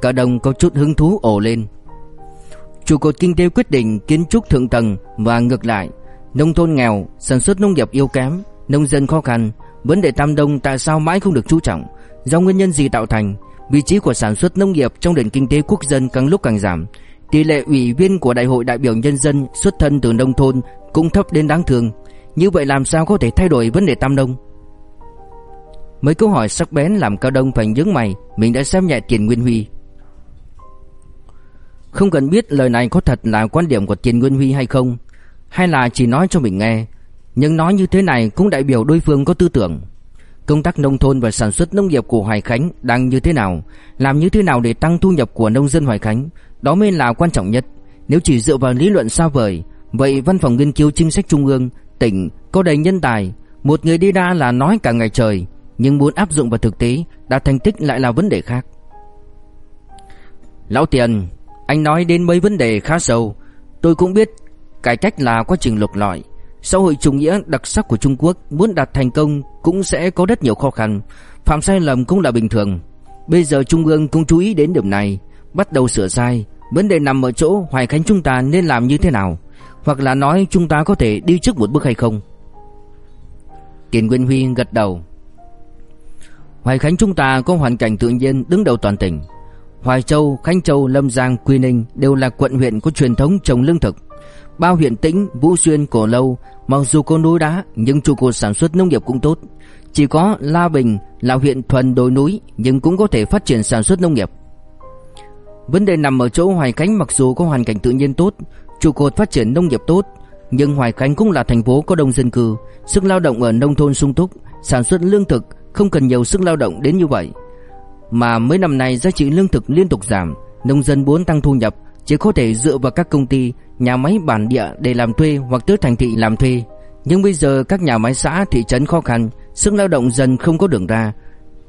Cao Đông có chút hứng thú ồ lên. Trụ cột kinh tế quyết định kiến trúc thượng tầng và ngược lại Nông thôn nghèo, sản xuất nông nghiệp yếu kém Nông dân khó khăn Vấn đề Tam Đông tại sao mãi không được chú trọng Do nguyên nhân gì tạo thành Vị trí của sản xuất nông nghiệp trong nền kinh tế quốc dân càng lúc càng giảm Tỷ lệ ủy viên của Đại hội đại biểu nhân dân xuất thân từ nông thôn cũng thấp đến đáng thương Như vậy làm sao có thể thay đổi vấn đề Tam Đông? Mấy câu hỏi sắc bén làm Cao Đông phải nhướng mày Mình đã xem nhẹ Tiền Nguyên Huy. Không cần biết lời này có thật là quan điểm của Tiền Nguyên Huy hay không, Hay là chỉ nói cho mình nghe. Nhưng nói như thế này cũng đại biểu đối phương có tư tưởng. Công tác nông thôn và sản xuất nông nghiệp của Hoài Khánh đang như thế nào, Làm như thế nào để tăng thu nhập của nông dân Hoài Khánh, Đó mới là quan trọng nhất. Nếu chỉ dựa vào lý luận xa vời, Vậy văn phòng nghiên cứu chính sách trung ương, Tỉnh có đầy nhân tài. Một người đi ra là nói cả ngày trời, Nhưng muốn áp dụng vào thực tế Đạt thành tích lại là vấn đề khác. Lão Tiền anh nói đến mấy vấn đề khá sâu Tôi cũng biết Cải cách là quá trình lục lọi Xã hội chủ nghĩa đặc sắc của Trung Quốc muốn đạt thành công cũng sẽ có rất nhiều khó khăn, phạm sai lầm cũng là bình thường. Bây giờ Trung ương cũng chú ý đến điểm này, bắt đầu sửa sai, vấn đề nằm ở chỗ Hoài Khánh chúng ta nên làm như thế nào, hoặc là nói chúng ta có thể đi trước một bước hay không. Tiền Nguyên Huy gật đầu. Hoài Khánh chúng ta có hoàn cảnh tự nhiên đứng đầu toàn tỉnh. Hoài Châu, Khánh Châu, Lâm Giang, Quy Ninh đều là quận huyện có truyền thống trồng lương thực Bao huyện tĩnh, Vũ Xuyên, Cổ Lâu. Mặc dù có núi đá nhưng trụ cột sản xuất nông nghiệp cũng tốt. Chỉ có La Bình là huyện thuần đồi núi Nhưng cũng có thể phát triển sản xuất nông nghiệp. Vấn đề nằm ở chỗ Hoài Khánh mặc dù có hoàn cảnh tự nhiên tốt Trụ cột phát triển nông nghiệp tốt Nhưng Hoài Khánh cũng là thành phố có đông dân cư Sức lao động ở nông thôn sung túc Sản xuất lương thực không cần nhiều sức lao động đến như vậy. Mà mấy năm nay giá trị lương thực liên tục giảm Nông dân muốn tăng thu nhập Chỉ có thể dựa vào các công ty nhà máy bản địa để làm thuê hoặc tới thành thị làm thuê. Nhưng bây giờ các nhà máy xã thị trấn khó khăn, sức lao động dần không có đường ra.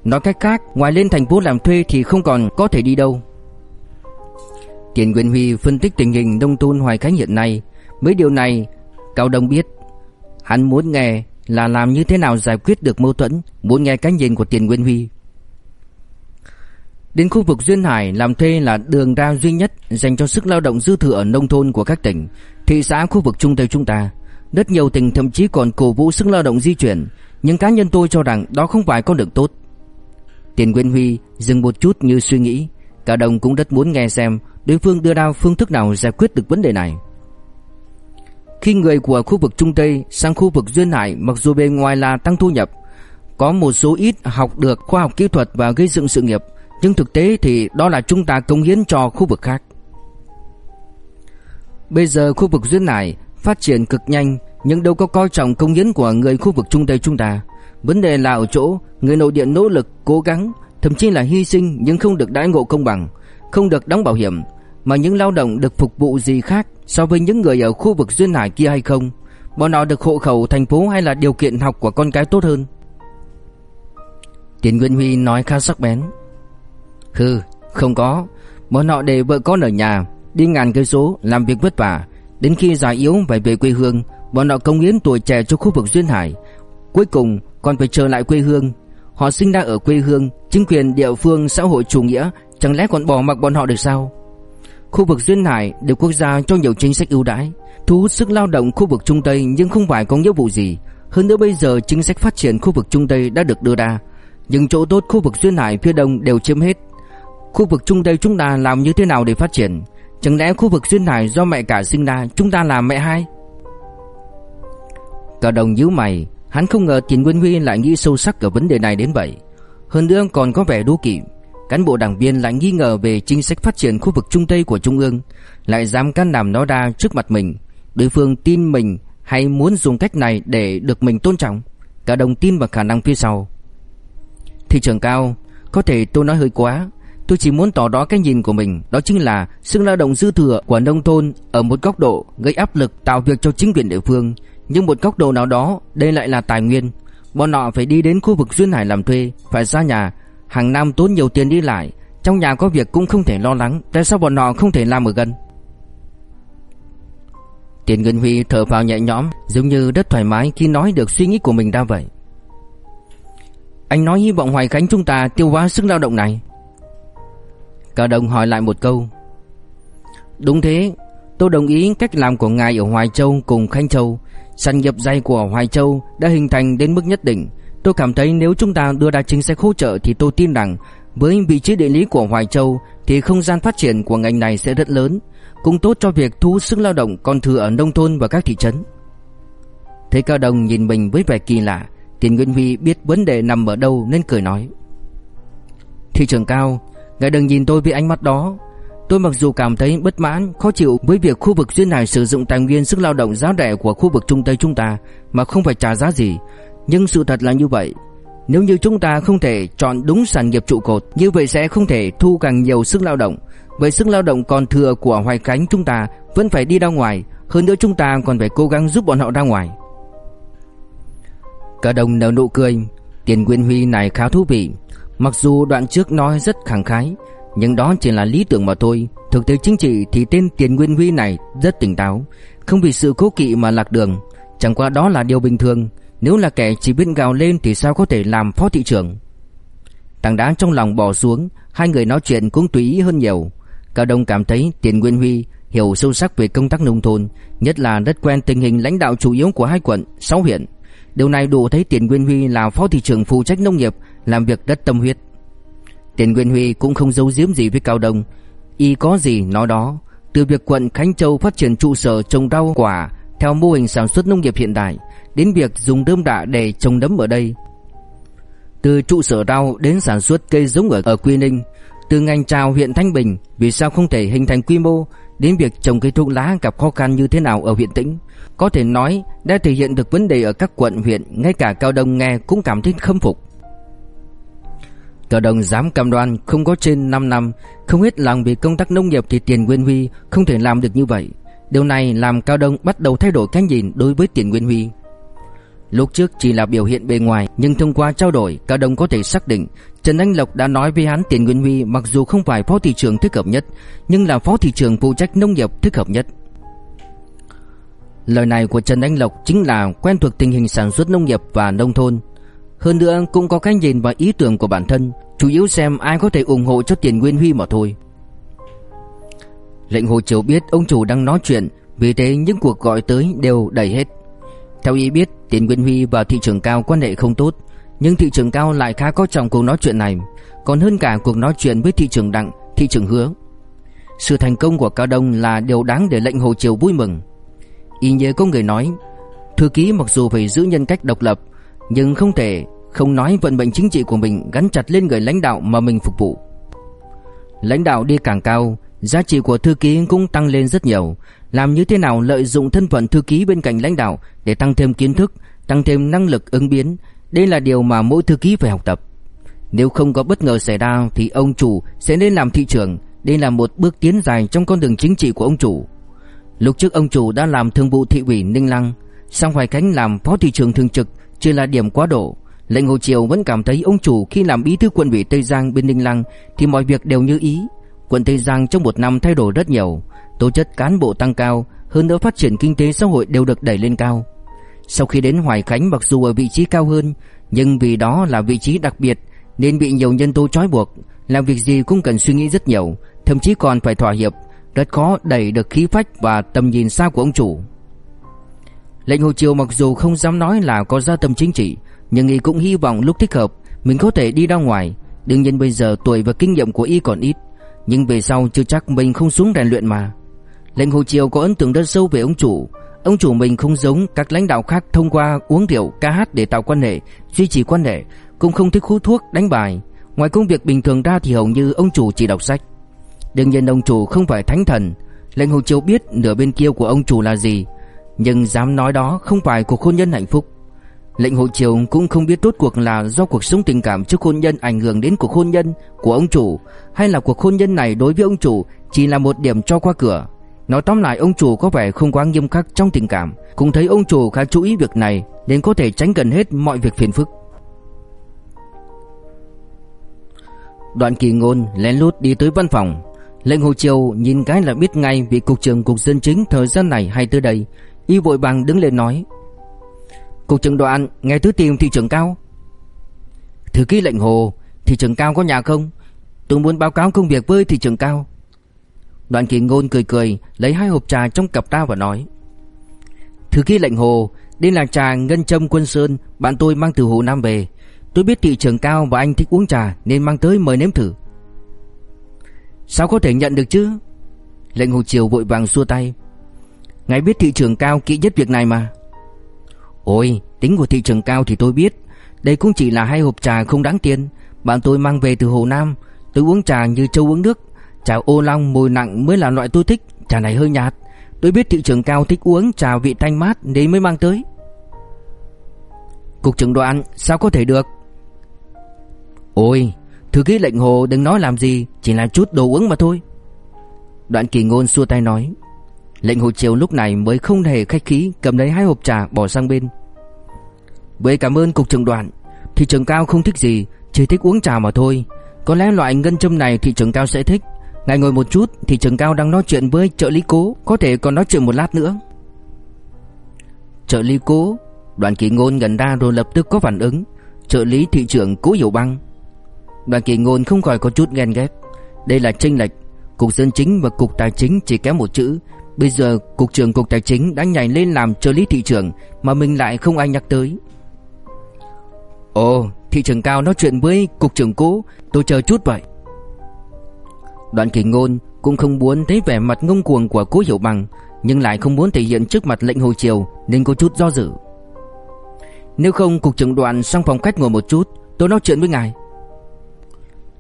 Nói cách khác, ngoài lên thành phố làm thuê thì không còn có thể đi đâu. Tiền Nguyên Huy phân tích tình hình nông thôn Hoài Khánh hiện nay, mấy điều này Cao Đông biết. Hắn muốn nghe là làm như thế nào giải quyết được mâu thuẫn, muốn nghe cái nhìn của Tiền Nguyên Huy. Đến khu vực Duyên Hải làm thuê là đường ra duy nhất dành cho sức lao động dư thừa ở nông thôn của các tỉnh, thị xã khu vực Trung Tây chúng ta. Rất nhiều tỉnh thậm chí còn cổ vũ sức lao động di chuyển, nhưng cá nhân tôi cho rằng đó không phải con đường tốt. Tiền Nguyên Huy dừng một chút như suy nghĩ, cả đồng cũng rất muốn nghe xem đối phương đưa ra phương thức nào giải quyết được vấn đề này. Khi người của khu vực Trung Tây sang khu vực Duyên Hải mặc dù bề ngoài là tăng thu nhập, có một số ít học được khoa học kỹ thuật và gây dựng sự nghiệp, nhưng thực tế thì đó là chúng ta công hiến cho khu vực khác. Bây giờ khu vực Duyên Hải phát triển cực nhanh nhưng đâu có coi trọng công hiến của người khu vực Trung Tây chúng ta. Vấn đề là ở chỗ người nội địa nỗ lực, cố gắng, thậm chí là hy sinh nhưng không được đãi ngộ công bằng, không được đóng bảo hiểm, mà những lao động được phục vụ gì khác so với những người ở khu vực duyên hải kia hay không? Bọn họ được hộ khẩu thành phố hay là điều kiện học của con cái tốt hơn? Tiền Nguyên Huy nói khá sắc bén. Hừ, không có, bọn họ để vợ con ở nhà, đi ngàn cây số làm việc vất vả, đến khi già yếu phải về quê hương, bọn họ công hiến tuổi trẻ cho khu vực duyên hải, cuối cùng còn phải trở lại quê hương. Họ sinh ra ở quê hương, chính quyền địa phương xã hội chủ nghĩa chẳng lẽ còn bỏ mặc bọn họ được sao? Khu vực duyên hải được quốc gia cho nhiều chính sách ưu đãi, thu hút sức lao động khu vực Trung Tây nhưng không phải có nghĩa vụ gì. Hơn nữa bây giờ chính sách phát triển khu vực Trung Tây đã được đưa ra, những chỗ tốt khu vực duyên hải phía đông đều chiếm hết. Khu vực Trung Tây chúng ta làm như thế nào để phát triển? Chẳng lẽ khu vực duyên hải do mẹ cả sinh ra, chúng ta làm mẹ hai? Cả đồng nhíu mày, hắn không ngờ Tiền Nguyên Huy lại nghĩ sâu sắc ở vấn đề này đến vậy. Hơn nữa còn có vẻ đố kỵ. Cán bộ đảng viên lại nghi ngờ về chính sách phát triển khu vực Trung Tây của Trung ương, lại dám can đảm nó ra trước mặt mình. Đối phương tin mình hay muốn dùng cách này để được mình tôn trọng. Cả đồng tin vào khả năng phía sau. Thị trường cao, có thể tôi nói hơi quá. Tôi chỉ muốn tỏ rõ cái nhìn của mình, đó chính là sức lao động dư thừa của nông thôn ở một góc độ gây áp lực tạo việc cho chính quyền địa phương, nhưng một góc độ nào đó, đây lại là tài nguyên. Bọn họ phải đi đến khu vực duyên hải làm thuê, phải xa nhà, hàng năm tốn nhiều tiền đi lại, trong nhà có việc cũng không thể lo lắng, tại sao bọn họ không thể làm ở gần? Tiền Ngân Huy thở vào nhẹ nhõm, giống như rất thoải mái khi nói được suy nghĩ của mình ra vậy. Anh nói hy vọng Hoài Khánh chúng ta tiêu hóa sức lao động này. Cao đồng hỏi lại một câu. Đúng thế, tôi đồng ý cách làm của ngài ở Hoài Châu cùng Khánh Châu, sản nghiệp dây của Hoài Châu đã hình thành đến mức nhất định. Tôi cảm thấy nếu chúng ta đưa ra chính sách hỗ trợ thì tôi tin rằng với vị trí địa lý của Hoài Châu thì không gian phát triển của ngành này sẽ rất lớn, cũng tốt cho việc thu sức lao động còn thừa ở nông thôn và các thị trấn. Thế Cao Đồng nhìn mình với vẻ kỳ lạ, Tiền Nguyên Vi biết vấn đề nằm ở đâu nên cười nói. Thị trường cao, ngài đừng nhìn tôi với ánh mắt đó, Tôi mặc dù cảm thấy bất mãn, khó chịu với việc khu vực duyên hải sử dụng tài nguyên sức lao động giá rẻ của khu vực Trung Tây chúng ta mà không phải trả giá gì, nhưng sự thật là như vậy. Nếu như chúng ta không thể chọn đúng sản nghiệp trụ cột, như vậy sẽ không thể thu càng nhiều sức lao động. Vậy sức lao động còn thừa của Hoài cánh chúng ta vẫn phải đi ra ngoài, hơn nữa chúng ta còn phải cố gắng giúp bọn họ ra ngoài. Cả đồng nở nụ cười, Tiền Nguyên Huy này khá thú vị. Mặc dù đoạn trước nói rất khẳng khái, nhưng đó chỉ là lý tưởng mà thôi. Thực tế chính trị thì tên Tiền Nguyên Huy này rất tỉnh táo Không vì sự cố kỵ mà lạc đường. Chẳng qua đó là điều bình thường Nếu là kẻ chỉ biết gào lên thì sao có thể làm phó thị trưởng? Tảng đá trong lòng bỏ xuống Hai người nói chuyện cũng tùy ý hơn nhiều. Cao Đông cảm thấy Tiền Nguyên Huy hiểu sâu sắc về công tác nông thôn Nhất là rất quen tình hình lãnh đạo chủ yếu của hai quận, sáu huyện. Điều này đủ thấy Tiền Nguyên Huy là phó thị trưởng phụ trách nông nghiệp làm việc rất tâm huyết. Tiền Nguyên Huy cũng không giấu giếm gì với Cao Đông. Y có gì nói đó Từ việc quận Khánh Châu phát triển trụ sở trồng rau quả Theo mô hình sản xuất nông nghiệp hiện đại Đến việc dùng đơm đạ để trồng nấm ở đây. Từ trụ sở rau đến sản xuất cây giống ở, ở Quy Ninh Từ ngành trào huyện Thanh Bình Vì sao không thể hình thành quy mô Đến việc trồng cây thuốc lá gặp khó khăn như thế nào ở huyện Tĩnh? Có thể nói đã thể hiện được vấn đề ở các quận huyện Ngay cả Cao Đông nghe cũng cảm thấy khâm phục. Cao đồng dám cam đoan không có trên 5 năm, Không hết lòng vì công tác nông nghiệp thì Tiền Nguyên Huy không thể làm được như vậy. Điều này làm Cao Đông bắt đầu thay đổi cái nhìn đối với Tiền Nguyên Huy. Lúc trước chỉ là biểu hiện bề ngoài, Nhưng thông qua trao đổi, Cao Đông có thể xác định Trần Anh Lộc đã nói với hắn Tiền Nguyên Huy Mặc dù không phải phó thị trường thích hợp nhất, Nhưng là phó thị trường phụ trách nông nghiệp thích hợp nhất. Lời này của Trần Anh Lộc chính là quen thuộc tình hình sản xuất nông nghiệp và nông thôn hơn nữa cũng có cái nhìn và ý tưởng của bản thân, Chủ yếu xem ai có thể ủng hộ cho tiền Nguyên Huy mà thôi. Lệnh Hồ Triều biết ông chủ đang nói chuyện, Vì thế những cuộc gọi tới đều đầy hết. Theo ý biết, tiền Nguyên Huy và thị trường cao quan hệ không tốt, Nhưng thị trường cao lại khá có trọng cuộc nói chuyện này. Còn hơn cả cuộc nói chuyện với thị trường đặng, thị trường hứa. Sự thành công của Cao Đông là điều đáng để lệnh Hồ Triều vui mừng. Y như có người nói, Thư ký mặc dù phải giữ nhân cách độc lập nhưng không thể không nói vận mệnh chính trị của mình gắn chặt lên người lãnh đạo mà mình phục vụ. Lãnh đạo đi càng cao, Giá trị của thư ký cũng tăng lên rất nhiều. Làm như thế nào lợi dụng thân phận thư ký bên cạnh lãnh đạo Để tăng thêm kiến thức, Tăng thêm năng lực ứng biến, Đây là điều mà mỗi thư ký phải học tập. Nếu không có bất ngờ xảy ra Thì ông chủ sẽ nên làm thị trưởng. Đây là một bước tiến dài trong con đường chính trị của ông chủ. Lúc trước ông chủ đã làm thương vụ thị ủy Ninh Lăng Sang Hoài Khánh làm phó thị trưởng thường trực chưa là điểm quá độ, Lệnh Hồ Triều vẫn cảm thấy ông chủ khi làm bí thư quận ủy Tây Giang bên Ninh Lăng Thì mọi việc đều như ý. Quận Tây Giang trong một năm thay đổi rất nhiều, Tố chất cán bộ tăng cao, Hơn nữa phát triển kinh tế xã hội đều được đẩy lên cao. Sau khi đến Hoài Khánh mặc dù ở vị trí cao hơn, Nhưng vì đó là vị trí đặc biệt Nên bị nhiều nhân tố trói buộc, Làm việc gì cũng cần suy nghĩ rất nhiều, Thậm chí còn phải thỏa hiệp, Rất khó đẩy được khí phách và tầm nhìn xa của ông chủ. Lệnh Hồ Triều mặc dù không dám nói là có gia tâm chính trị Nhưng y cũng hy vọng lúc thích hợp Mình có thể đi ra ngoài. Đương nhiên bây giờ tuổi và kinh nghiệm của y còn ít nhưng về sau chưa chắc mình không xuống rèn luyện mà. Lệnh Hồ Triều có ấn tượng rất sâu về ông chủ. Ông chủ mình không giống các lãnh đạo khác thông qua uống rượu, ca hát để tạo quan hệ, duy trì quan hệ, cũng không thích hút thuốc, đánh bài. Ngoài công việc bình thường ra thì hầu như ông chủ chỉ đọc sách. Đương nhiên ông chủ không phải thánh thần, lệnh Hồ Triều biết nửa bên kia của ông chủ là gì, nhưng dám nói đó không phải cuộc hôn nhân hạnh phúc. Lệnh hộ Triều cũng không biết rốt cuộc là do cuộc sống tình cảm trước hôn nhân ảnh hưởng đến cuộc hôn nhân của ông chủ hay là cuộc hôn nhân này đối với ông chủ chỉ là một điểm cho qua cửa. Nói tóm lại ông chủ có vẻ không quá nghiêm khắc trong tình cảm, cũng thấy ông chủ khá chú ý việc này nên có thể tránh gần hết mọi việc phiền phức. Đoạn kỳ ngôn lén lút đi tới văn phòng Lệnh Hồ Triều nhìn cái là biết ngay Vị cục trưởng cục dân chính thời gian này hay tới đây Y vội vàng đứng lên nói, Cục trưởng đoàn, nghe thứ tìm thị trưởng cao. Thư ký lệnh hồ, Thị trưởng cao có nhà không? Tôi muốn báo cáo công việc với thị trưởng cao. Đoàn kỳ ngôn cười cười, Lấy hai hộp trà trong cặp ra và nói, Thư ký lệnh hồ, Đây là trà ngân châm quân sơn, Bạn tôi mang từ Hồ Nam về. Tôi biết thị trưởng cao và anh thích uống trà, Nên mang tới mời nếm thử. Sao có thể nhận được chứ? Lệnh hồ chiều vội vàng xua tay Ngài biết thị trưởng cao kỹ nhất việc này mà. Ôi tính của thị trường cao thì tôi biết. Đây cũng chỉ là hai hộp trà không đáng tiền. Bạn tôi mang về từ Hồ Nam Tôi uống trà như châu uống nước. Trà ô long mùi nặng mới là loại tôi thích. Trà này hơi nhạt. Tôi biết thị trường cao thích uống trà vị thanh mát Nên mới mang tới. Cục trưởng đoạn sao có thể được? Ôi Thư ký lệnh hồ đừng nói làm gì Chỉ là chút đồ uống mà thôi. Đoạn kỳ ngôn xua tay nói Lệnh Hồ Triều lúc này mới không hề khách khí cầm lấy hai hộp trà bỏ sang bên. với cảm ơn cục trưởng đoàn, thị trưởng cao không thích gì, chỉ thích uống trà mà thôi. Có lẽ loại ngân châm này thị trưởng cao sẽ thích. Ngài ngồi một chút, thị trưởng cao đang nói chuyện với trợ lý Cố, có thể còn nói chuyện một lát nữa." Trợ lý Cố, Đoàn Kỳ Ngôn gần ra rồi lập tức có phản ứng, trợ lý thị trưởng Cố Hiểu Băng. Đoàn Kỳ Ngôn không khỏi có chút ghen ghét. Đây là chênh lệch, cục dân chính và cục tài chính chỉ kém một chữ, Bây giờ cục trưởng cục tài chính đã nhảy lên làm trợ lý thị trưởng mà mình lại không ai nhắc tới. Ồ, thị trưởng cao nói chuyện với cục trưởng cũ, tôi chờ chút vậy. Đoạn kỳ ngôn cũng không muốn thấy vẻ mặt ngông cuồng của cố hiểu bằng nhưng lại không muốn thể hiện trước mặt lệnh hồi chiều nên có chút do dự. Nếu không cục trưởng đoàn sang phòng khách ngồi một chút, tôi nói chuyện với ngài.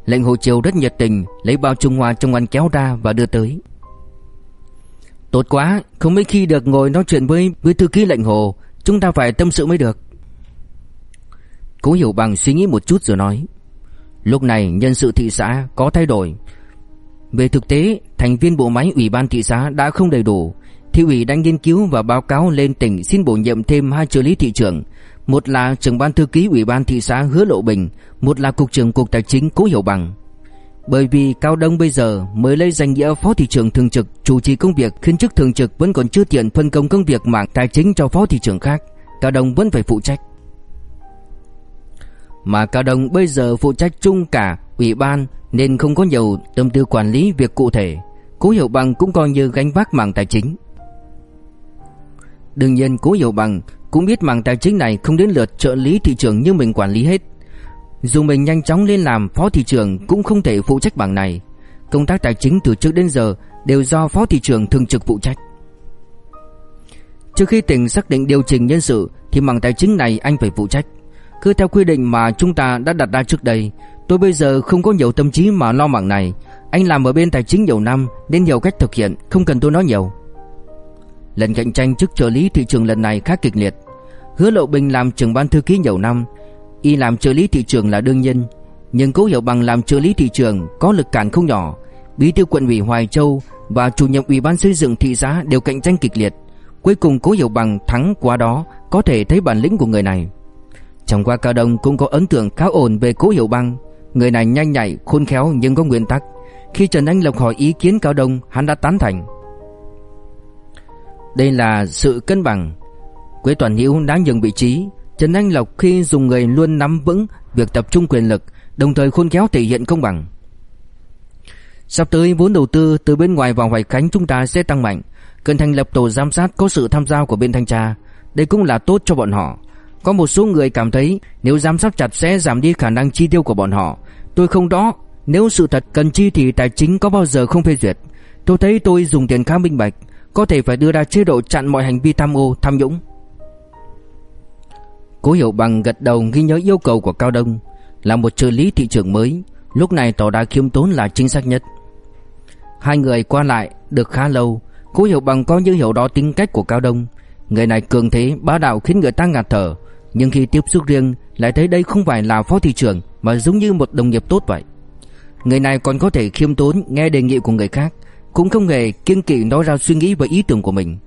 Lệnh Hồ Triều rất nhiệt tình Lấy bao trung hoa trong ngăn kéo ra và đưa tới Tốt quá, không mấy khi được ngồi nói chuyện với với thư ký lệnh hồ, chúng ta phải tâm sự mới được. Cố Hiểu Bằng suy nghĩ một chút rồi nói. Lúc này nhân sự thị xã có thay đổi. Về thực tế, thành viên bộ máy ủy ban thị xã đã không đầy đủ. Thị ủy đang nghiên cứu và báo cáo lên tỉnh xin bổ nhiệm thêm hai trợ lý thị trưởng. Một là trưởng ban thư ký ủy ban thị xã Hứa Lộ Bình, một là cục trưởng cục tài chính Cố Hiểu Bằng. Bởi vì Cao Đông bây giờ mới lấy danh nghĩa phó thị trưởng thường trực chủ trì công việc khiến chức thường trực vẫn còn chưa tiện phân công công việc mảng tài chính cho phó thị trưởng khác, Cao Đông vẫn phải phụ trách. Mà Cao Đông bây giờ phụ trách chung cả ủy ban nên không có nhiều tâm tư quản lý việc cụ thể. Cố Hiểu Bằng cũng coi như gánh vác mảng tài chính. Đương nhiên Cố Hiểu Bằng cũng biết mảng tài chính này không đến lượt trợ lý thị trưởng như mình quản lý hết. Dù mình nhanh chóng lên làm phó thị trưởng cũng không thể phụ trách bảng này Công tác tài chính từ trước đến giờ đều do phó thị trưởng thường trực phụ trách. Trước khi tỉnh xác định điều chỉnh nhân sự thì mảng tài chính này anh phải phụ trách. Cứ theo quy định mà chúng ta đã đặt ra trước đây, tôi bây giờ không có nhiều tâm trí mà lo mảng này. Anh làm ở bên tài chính nhiều năm nên nhiều cách thực hiện, không cần tôi nói nhiều. Lần cạnh tranh chức trợ lý thị trường lần này khá kịch liệt. Hứa Lộ Bình làm trưởng ban thư ký nhiều năm, y làm trợ lý thị trường là đương nhiên, nhưng Cố Hiểu Bằng làm trợ lý thị trường có lực cản không nhỏ. Bí thư quận ủy Hoài Châu và chủ nhiệm ủy ban xây dựng thị xã đều cạnh tranh kịch liệt. Cuối cùng Cố Hiểu Bằng thắng qua đó, có thể thấy bản lĩnh của người này. Trong qua Cao Đông cũng có ấn tượng khá ổn về Cố Hiểu Bằng, người này nhanh nhạy, khôn khéo nhưng có nguyên tắc. Khi Trần Anh Lộc hỏi ý kiến Cao Đông, hắn đã tán thành. Đây là sự cân bằng. Quế Toàn Hiếu đã nhường vị trí, Trần Anh Lộc khi dùng người luôn nắm vững việc tập trung quyền lực, đồng thời khôn khéo thể hiện công bằng. Sắp tới vốn đầu tư từ bên ngoài vào Hoài Khánh chúng ta sẽ tăng mạnh, cần thành lập tổ giám sát có sự tham gia của bên thanh tra, đây cũng là tốt cho bọn họ. Có một số người cảm thấy nếu giám sát chặt sẽ giảm đi khả năng chi tiêu của bọn họ. Tôi không đó, nếu sự thật cần chi thì tài chính có bao giờ không phê duyệt. Tôi thấy tôi dùng tiền khá minh bạch, có thể phải đưa ra chế độ chặn mọi hành vi tham ô, tham nhũng. Cố Hiểu Bằng gật đầu ghi nhớ yêu cầu của Cao Đông, là một trợ lý thị trường mới, lúc này tỏ ra khiêm tốn là chính xác nhất. Hai người qua lại được khá lâu, Cố Hiểu Bằng có như hiểu đó tính cách của Cao Đông, người này cường thế, bá đạo khiến người ta ngạt thở, nhưng khi tiếp xúc riêng lại thấy đây không phải là phó thị trưởng mà giống như một đồng nghiệp tốt vậy. Người này còn có thể khiêm tốn nghe đề nghị của người khác, cũng không hề kiên kỵ nói ra suy nghĩ và ý tưởng của mình.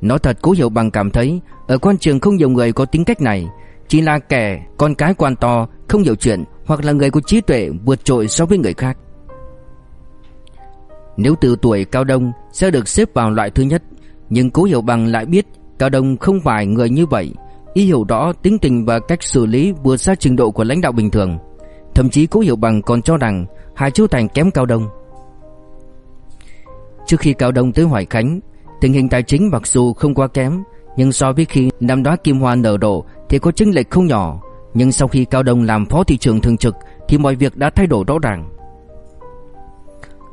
Nói thật Cố Hiểu Bằng cảm thấy ở quan trường không nhiều người có tính cách này, chỉ là kẻ con cái quan to, không hiểu chuyện hoặc là người có trí tuệ vượt trội so với người khác. Nếu từ tuổi Cao Đông sẽ được xếp vào loại thứ nhất, nhưng Cố Hiểu Bằng lại biết Cao Đông không phải người như vậy, y hiểu rõ tính tình và cách xử lý vượt xa trình độ của lãnh đạo bình thường. Thậm chí Cố Hiểu Bằng còn cho rằng hai Châu Thành kém Cao Đông. Trước khi Cao Đông tới Hoài Khánh, tình hình tài chính mặc dù không quá kém, nhưng so với khi năm đó Kim Hoa nở rộ thì có chênh lệch không nhỏ. Nhưng sau khi Cao Đông làm phó thị trường thường trực thì mọi việc đã thay đổi rõ ràng.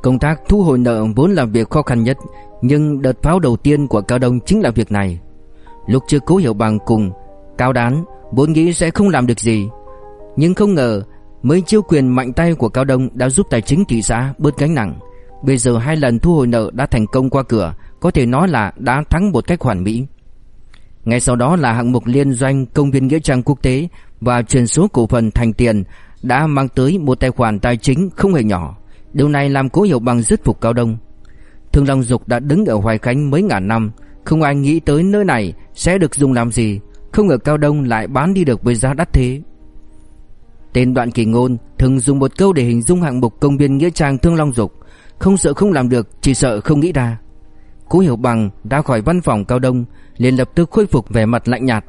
Công tác thu hồi nợ vốn là việc khó khăn nhất, nhưng đợt pháo đầu tiên của Cao Đông chính là việc này. Lúc chưa Cố Hiểu Bằng cùng Cao Đán vốn nghĩ sẽ không làm được gì, nhưng không ngờ mấy chiêu quyền mạnh tay của Cao Đông đã giúp tài chính thị xã bớt gánh nặng. Bây giờ hai lần thu hồi nợ đã thành công qua cửa, có thể nói là đã thắng một cách hoàn mỹ. Ngay sau đó là hạng mục liên doanh công viên nghĩa trang quốc tế và chuyển số cổ phần thành tiền đã mang tới một tài khoản tài chính không hề nhỏ. Điều này làm Cố Hiểu Bằng rất phục Cao Đông. Thương Long Dục đã đứng ở Hoài Khánh mấy ngàn năm, không ai nghĩ tới nơi này sẽ được dùng làm gì, không ngờ Cao Đông lại bán đi được với giá đắt thế. Tên Đoạn Kỳ Ngôn thường dùng một câu để hình dung hạng mục công viên nghĩa trang Thương Long Dục, không sợ không làm được, chỉ sợ không nghĩ ra. Cố Hiểu Bằng ra khỏi văn phòng Cao Đông, liền lập tức khôi phục vẻ mặt lạnh nhạt.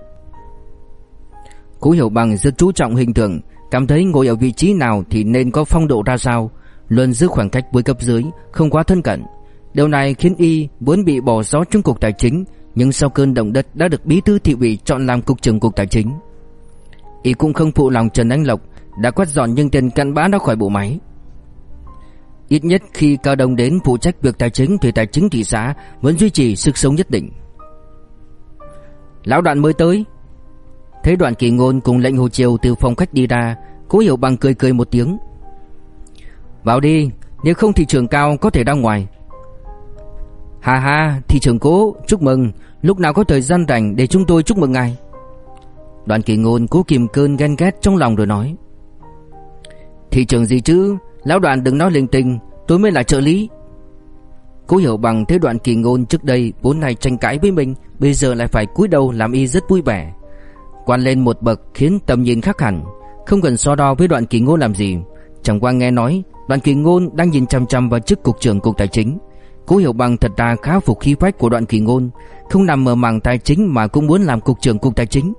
Cố Hiểu Bằng rất chú trọng hình tượng, cảm thấy ngồi ở vị trí nào thì nên có phong độ ra sao, luôn giữ khoảng cách với cấp dưới, không quá thân cận. Điều này khiến y vốn bị bỏ gió trong cục tài chính, nhưng sau cơn động đất đã được bí thư thị ủy chọn làm cục trưởng cục tài chính. Y cũng không phụ lòng Trần Anh Lộc đã quét dọn những tên cặn bã ra khỏi bộ máy. Ít nhất khi Cao Đông đến phụ trách việc tài chính thì tài chính thị xã vẫn duy trì sức sống nhất định. Lão đoạn mới tới. Thấy đoạn kỳ ngôn cùng lệnh hồ chiều từ phòng khách đi ra, cố hiểu bằng cười cười một tiếng. Vào đi, nếu không thị trường cao có thể ra ngoài. Hà hà, thị trường cố, chúc mừng, lúc nào có thời gian rảnh để chúng tôi chúc mừng ngài. Đoàn kỳ ngôn cố kìm cơn ghen ghét trong lòng rồi nói. Thị trường gì chứ, lão đoàn đừng nói linh tinh, tôi mới là trợ lý. Cố hiểu bằng thế đoạn kỳ ngôn trước đây vốn này tranh cãi với mình, bây giờ lại phải cúi đầu làm y rất vui vẻ. Quan lên một bậc khiến tầm nhìn khác hẳn, không cần so đo với đoạn kỳ ngôn làm gì. Chẳng qua nghe nói, đoạn kỳ ngôn đang nhìn chăm chăm vào chức cục trưởng cục tài chính. Cố hiểu bằng thật ra khá phục khí phách của đoạn kỳ ngôn, không nằm ở mảng tài chính mà cũng muốn làm cục trưởng cục tài chính.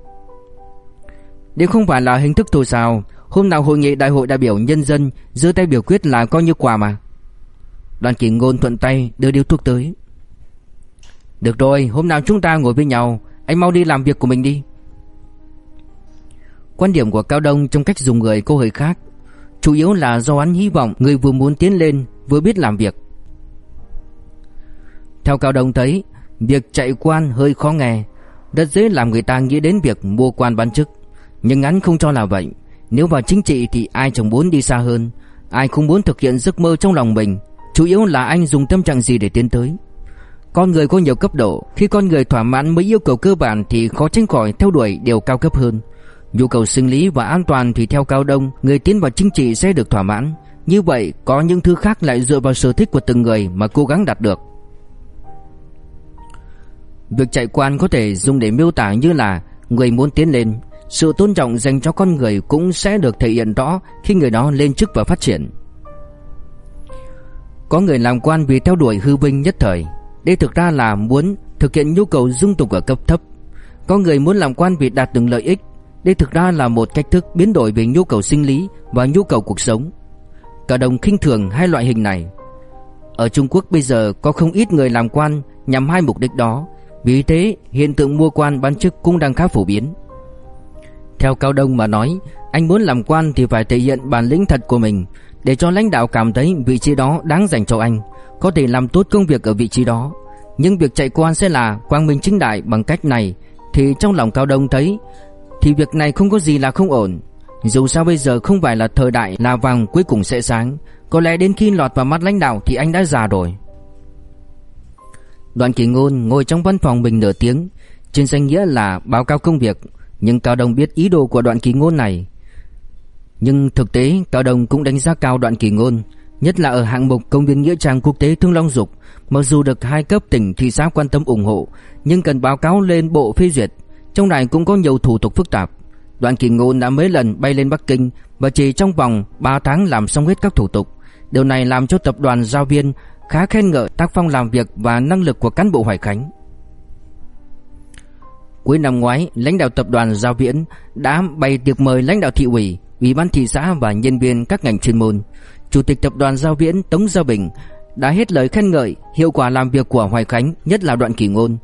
Nếu không phải là hình thức thôi sao, hôm nào hội nghị đại hội đại biểu nhân dân giơ tay biểu quyết là coi như quà mà. Đoàn kỳ ngôn thuận tay đưa điếu thuốc tới. Được rồi, hôm nào chúng ta ngồi với nhau, Anh mau đi làm việc của mình đi. Quan điểm của Cao Đông trong cách dùng người cô hơi khác. Chủ yếu là do hắn hy vọng người vừa muốn tiến lên, vừa biết làm việc. Theo Cao Đông thấy, Việc chạy quan hơi khó nghe, Rất dễ làm người ta nghĩ đến việc mua quan bán chức, Nhưng hắn không cho là vậy. Nếu vào chính trị thì ai chẳng muốn đi xa hơn. Ai không muốn thực hiện giấc mơ trong lòng mình. Chủ yếu là anh dùng tâm trạng gì để tiến tới? Con người có nhiều cấp độ. Khi con người thỏa mãn mấy yêu cầu cơ bản Thì khó tránh khỏi theo đuổi điều cao cấp hơn. Nhu cầu sinh lý và an toàn thì theo cao đông, Người tiến vào chính trị sẽ được thỏa mãn. Như vậy, có những thứ khác lại dựa vào sở thích của từng người Mà cố gắng đạt được. Việc chạy quan có thể dùng để miêu tả như là Người muốn tiến lên sự tôn trọng dành cho con người cũng sẽ được thể hiện rõ Khi người đó lên chức và phát triển Có người làm quan vì theo đuổi hư vinh nhất thời Đây thực ra là muốn thực hiện nhu cầu dung tục ở cấp thấp Có người muốn làm quan vì đạt được lợi ích đây thực ra là một cách thức biến đổi về nhu cầu sinh lý và nhu cầu cuộc sống. Cả đồng khinh thường hai loại hình này. Ở Trung Quốc bây giờ có không ít người làm quan nhằm hai mục đích đó, vì thế hiện tượng mua quan bán chức cũng đang khá phổ biến. Theo Cao Đông mà nói, anh muốn làm quan thì phải thể hiện bản lĩnh thật của mình, để cho lãnh đạo cảm thấy vị trí đó đáng dành cho anh, có thể làm tốt công việc ở vị trí đó. Nhưng việc chạy quan sẽ là quang minh chính đại bằng cách này thì trong lòng Cao Đông thấy thì việc này không có gì là không ổn. Dù sao bây giờ không phải là thời đại là vàng cuối cùng sẽ sáng, có lẽ đến khi lọt vào mắt lãnh đạo thì anh đã già rồi. Đoàn Kỳ Ngôn ngồi trong văn phòng mình nửa tiếng, trên danh nghĩa là báo cáo công việc, nhưng Cao Đông biết ý đồ của Đoạn Kỳ Ngôn này. Nhưng thực tế Cao Đông cũng đánh giá cao Đoạn Kỳ Ngôn, nhất là ở hạng mục công viên nghĩa trang quốc tế Thương Long Dục, mặc dù được hai cấp tỉnh thị xã quan tâm ủng hộ, nhưng cần báo cáo lên bộ phê duyệt. Trong này cũng có nhiều thủ tục phức tạp. Đoạn Kỳ Ngôn đã mấy lần bay lên Bắc Kinh và chỉ trong vòng 3 tháng làm xong hết các thủ tục. Điều này làm cho tập đoàn giao viên khá khen ngợi tác phong làm việc và năng lực của cán bộ Hoài Khánh. Cuối năm ngoái, lãnh đạo tập đoàn Giao Viễn đã bày tiệc mời lãnh đạo thị ủy, ủy ban thị xã và nhân viên các ngành chuyên môn. Chủ tịch tập đoàn Giao Viễn Tống Giao Bình đã hết lời khen ngợi hiệu quả làm việc của Hoài Khánh, nhất là đoạn kỳ ngôn.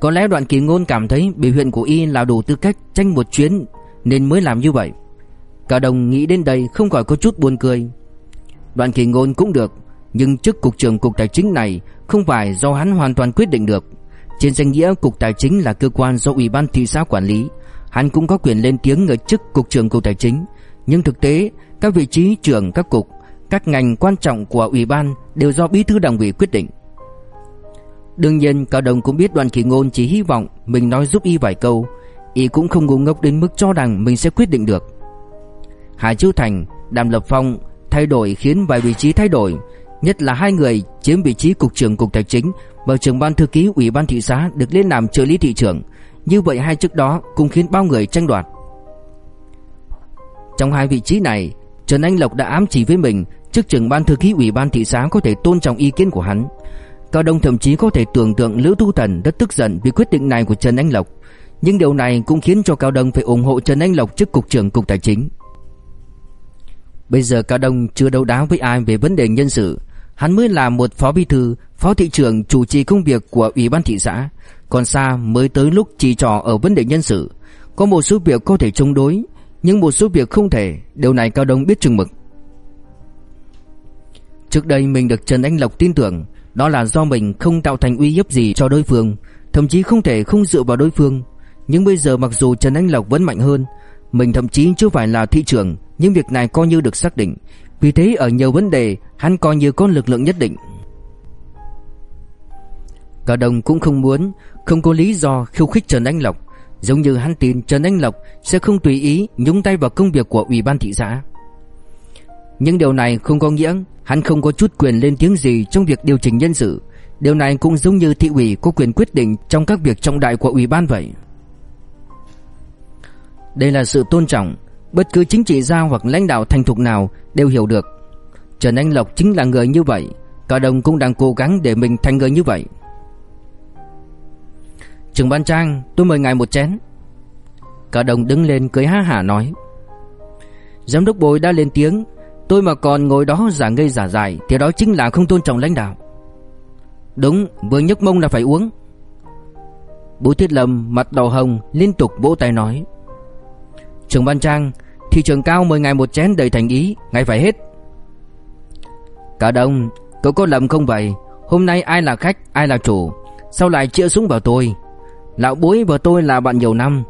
Có lẽ đoạn kỳ ngôn cảm thấy biểu hiện của y là đủ tư cách tranh một chuyến nên mới làm như vậy. Cả đồng nghĩ đến đây không khỏi có chút buồn cười. Đoạn kỳ ngôn cũng được, nhưng chức cục trưởng cục tài chính này không phải do hắn hoàn toàn quyết định được. Trên danh nghĩa cục tài chính là cơ quan do ủy ban thị xã quản lý, hắn cũng có quyền lên tiếng ở chức cục trưởng cục tài chính, nhưng thực tế các vị trí trưởng các cục, các ngành quan trọng của ủy ban đều do bí thư đảng ủy quyết định. Đương nhiên Cao Đồng cũng biết đoàn kỳ ngôn chỉ hy vọng mình nói giúp y vài câu. Y cũng không ngu ngốc đến mức cho rằng mình sẽ quyết định được. Hải Chiêu Thành, Đàm Lập Phong thay đổi khiến vài vị trí thay đổi Nhất là hai người chiếm vị trí cục trưởng cục tài chính Và trưởng ban thư ký ủy ban thị xã được lên làm trợ lý thị trưởng. Như vậy hai chức đó cũng khiến bao người tranh đoạt. Trong hai vị trí này, Trần Anh Lộc đã ám chỉ với mình Chức trưởng ban thư ký ủy ban thị xã có thể tôn trọng ý kiến của hắn. Cao Đông thậm chí có thể tưởng tượng Lữ Thu Thần rất tức giận vì quyết định này của Trần Anh Lộc. Nhưng điều này cũng khiến cho Cao Đông phải ủng hộ Trần Anh Lộc chức Cục trưởng Cục Tài chính. Bây giờ Cao Đông chưa đấu đá với ai về vấn đề nhân sự. Hắn mới là một phó bí thư, phó thị trưởng chủ trì công việc của Ủy ban thị xã. Còn xa mới tới lúc chỉ trò ở vấn đề nhân sự. Có một số việc có thể chống đối Nhưng một số việc không thể. Điều này Cao Đông biết chừng mực. Trước đây mình được Trần Anh Lộc tin tưởng đó là do mình không tạo thành uy hiếp gì cho đối phương Thậm chí không thể không dựa vào đối phương. Nhưng bây giờ mặc dù Trần Anh Lộc vẫn mạnh hơn Mình thậm chí chưa phải là thị trưởng Nhưng việc này coi như được xác định. Vì thế ở nhiều vấn đề Hắn coi như có lực lượng nhất định. Cả đồng cũng không muốn, Không có lý do khiêu khích Trần Anh Lộc. Giống như hắn tin Trần Anh Lộc Sẽ không tùy ý nhúng tay vào công việc của Ủy ban thị xã. Nhưng điều này không có nghĩa Hắn không có chút quyền lên tiếng gì trong việc điều chỉnh nhân sự. Điều này cũng giống như thị ủy có quyền quyết định trong các việc trọng đại của ủy ban vậy. Đây là sự tôn trọng. Bất cứ chính trị gia hoặc lãnh đạo thành thục nào đều hiểu được. Trần Anh Lộc chính là người như vậy, Cả đồng cũng đang cố gắng để mình thành người như vậy. Trường ban trang, tôi mời ngài một chén. Cả đồng đứng lên cười ha hả nói. Giám đốc bồi đã lên tiếng, Tôi mà còn ngồi đó giả ngây giả dài Thì đó chính là không tôn trọng lãnh đạo. Đúng, vừa nhấc mông là phải uống. Bố Thiết Lâm mặt đỏ hồng, Liên tục vỗ tay nói. Trường Ban Trang, Thị trường cao mời ngài một chén đầy thành ý, Ngài phải hết. Cả đông Cậu có lầm không vậy? Hôm nay ai là khách, ai là chủ? Sao lại chĩa súng vào tôi? Lão bối và tôi là bạn nhiều năm.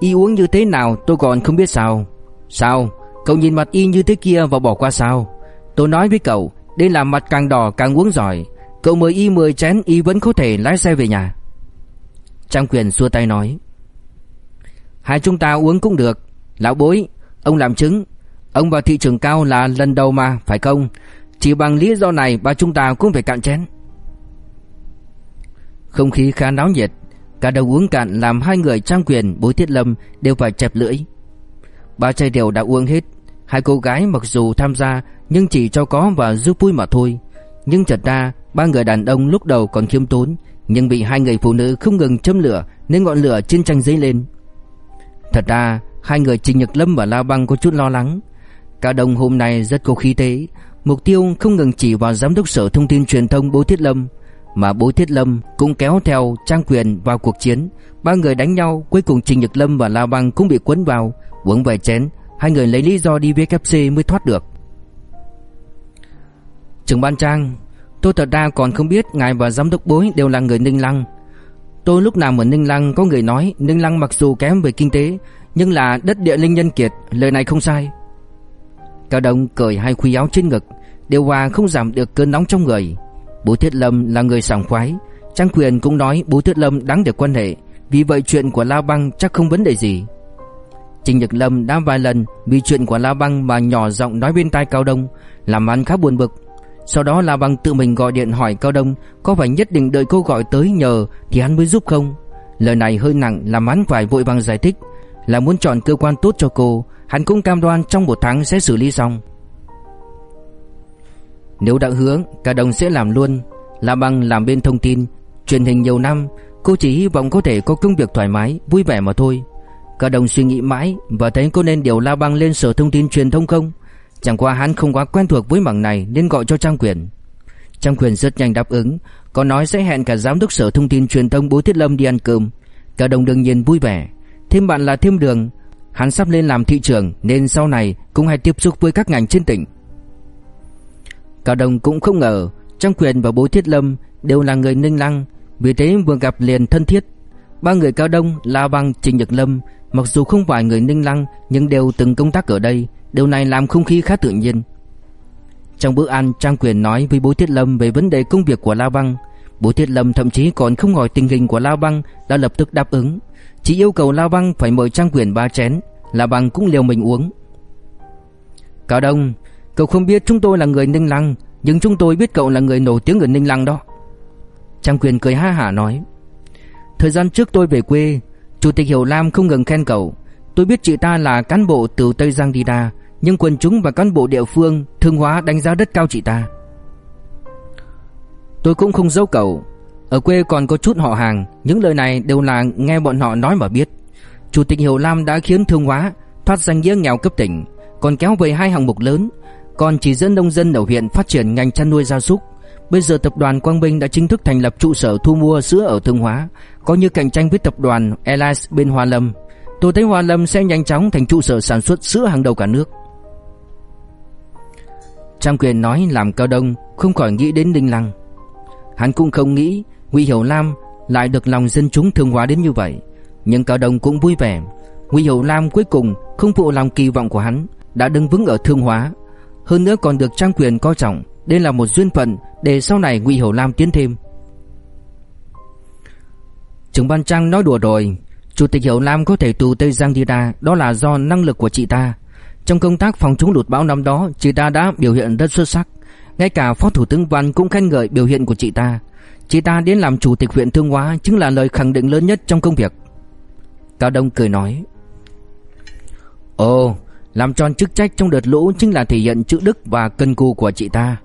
Y uống như thế nào tôi còn không biết sao. Sao? Cậu nhìn mặt y như thế kia và bỏ qua sao? Tôi nói với cậu, Đây là mặt càng đỏ càng uống giỏi. Cậu mời y 10 chén, y vẫn có thể lái xe về nhà. Trang quyền xua tay nói. Hai chúng ta uống cũng được. Lão bối, Ông làm chứng. Ông vào thị trường cao là lần đầu mà, phải không? Chỉ bằng lý do này ba chúng ta cũng phải cạn chén. Không khí khá náo nhiệt, Cả đầu uống cạn làm hai người trang quyền bối thiết lâm đều phải chẹp lưỡi. Ba chai đều đã uống hết, Hai cô gái mặc dù tham gia Nhưng chỉ cho có và giúp vui mà thôi. Nhưng thật ra, Ba người đàn ông lúc đầu còn khiêm tốn, Nhưng bị hai người phụ nữ không ngừng châm lửa Nên ngọn lửa trên tranh dấy lên. Thật ra, Hai người Trình Nhật Lâm và La Băng có chút lo lắng. Cả đồng hôm nay rất có khí thế Mục tiêu không ngừng chỉ vào giám đốc sở thông tin truyền thông Bố Thiết Lâm, Mà Bố Thiết Lâm cũng kéo theo Trang Quyền vào cuộc chiến. Ba người đánh nhau, Cuối cùng Trình Nhật Lâm và La Băng cũng bị cuốn vào Uống vài chén. Hai người lấy lý do đi VKC mới thoát được. Trưởng ban trang, Tôi thật ra còn không biết ngài và giám đốc bối đều là người Ninh Lăng. Tôi lúc nào ở Ninh Lăng có người nói Ninh Lăng mặc dù kém về kinh tế, Nhưng là đất địa linh nhân kiệt, Lời này không sai. Cao Đông cởi hai khuy áo trên ngực, Điều hòa không giảm được cơn nóng trong người. Bố Thiết Lâm là người sảng khoái, Trang Quyền cũng nói bố Thiết Lâm đáng được quan hệ, Vì vậy chuyện của La Băng chắc không vấn đề gì. Trình Nhật Lâm đã vài lần Vì chuyện của La Băng mà nhỏ giọng nói bên tai Cao Đông, Làm hắn khá buồn bực. Sau đó La Băng tự mình gọi điện hỏi Cao Đông Có phải nhất định đợi cô gọi tới nhờ Thì hắn mới giúp không. Lời này hơi nặng, làm hắn phải vội vàng giải thích. Là muốn chọn cơ quan tốt cho cô, Hắn cũng cam đoan trong một tháng sẽ xử lý xong. Nếu đã hứa, cả đồng sẽ làm luôn, La bằng làm bên thông tin, Truyền hình nhiều năm, Cô chỉ hy vọng có thể có công việc thoải mái, Vui vẻ mà thôi. Cả đồng suy nghĩ mãi và thấy cô nên điều La Băng lên sở thông tin truyền thông không? Chẳng qua hắn không quá quen thuộc với mảng này nên gọi cho Trang Quyền. Trang Quyền rất nhanh đáp ứng Còn nói sẽ hẹn cả giám đốc sở thông tin truyền thông Bố Thiết Lâm đi ăn cơm. Cả đồng đương nhiên vui vẻ. Thêm bạn là thêm đường Hắn sắp lên làm thị trường nên sau này cũng hay tiếp xúc với các ngành trên tỉnh cao đồng cũng không ngờ Trang Quyền và Bố Thiết Lâm đều là người Ninh Lăng Vì thế vừa gặp liền thân thiết Ba người Cao Đông, là Băng, Trình Nhật Lâm Mặc dù không phải người Ninh Lăng nhưng đều từng công tác ở đây, điều này làm không khí khá tự nhiên. Trong bữa ăn, Trang Quyền nói với Bố Thiết Lâm về vấn đề công việc của La Băng. Bố Thiết Lâm thậm chí còn không hỏi tình hình của La Băng đã lập tức đáp ứng, chỉ yêu cầu La Băng phải mời Trang Quyền ba chén, La Băng cũng liều mình uống. Cao Đông, cậu không biết chúng tôi là người Ninh Lăng, nhưng chúng tôi biết cậu là người nổi tiếng ở Ninh Lăng đó. Trang Quyền cười ha hả nói. Thời gian trước tôi về quê, Chủ tịch Hiểu Lam không ngừng khen cậu Tôi biết chị ta là cán bộ từ Tây Giang đi ra Nhưng quần chúng và cán bộ địa phương Thương hóa đánh giá rất cao chị ta Tôi cũng không giấu cậu ở quê còn có chút họ hàng Những lời này đều là nghe bọn họ nói mà biết Chủ tịch Hiểu Lam đã khiến thương hóa Thoát danh nghĩa nghèo cấp tỉnh Còn kéo về hai hạng mục lớn Còn chỉ dẫn nông dân ở huyện phát triển ngành chăn nuôi gia súc Bây giờ tập đoàn Quang Minh đã chính thức thành lập trụ sở thu mua sữa ở Thương Hóa, có như cạnh tranh với tập đoàn Elias bên Hoa Lâm. Tôi thấy Hoa Lâm sẽ nhanh chóng thành trụ sở sản xuất sữa hàng đầu cả nước. Trang quyền nói làm cao đông không khỏi nghĩ đến Đinh Lăng. Hắn cũng không nghĩ Ngụy Hiểu Lam lại được lòng dân chúng thương hóa đến như vậy, nhưng cao đông cũng vui vẻ. Ngụy Hiểu Lam cuối cùng không phụ lòng kỳ vọng của hắn, đã đứng vững ở thương hóa, hơn nữa còn được Trang quyền coi trọng, đây là một duyên phận để sau này Ngụy Hiểu Lam tiến thêm. Trưởng ban Trang nói đùa rồi, Chủ tịch Hiểu Lam có thể tù Tây Giang đi ra, đó là do năng lực của chị ta. Trong công tác phòng chống lụt bão năm đó, chị ta đã biểu hiện rất xuất sắc. Ngay cả Phó Thủ tướng Văn cũng khen ngợi biểu hiện của chị ta. Chị ta đến làm chủ tịch huyện Thương Hóa chính là lời khẳng định lớn nhất trong công việc. Cao Đông cười nói. Ồ, làm tròn chức trách trong đợt lũ chính là thể hiện chữ đức và cân cù của chị ta.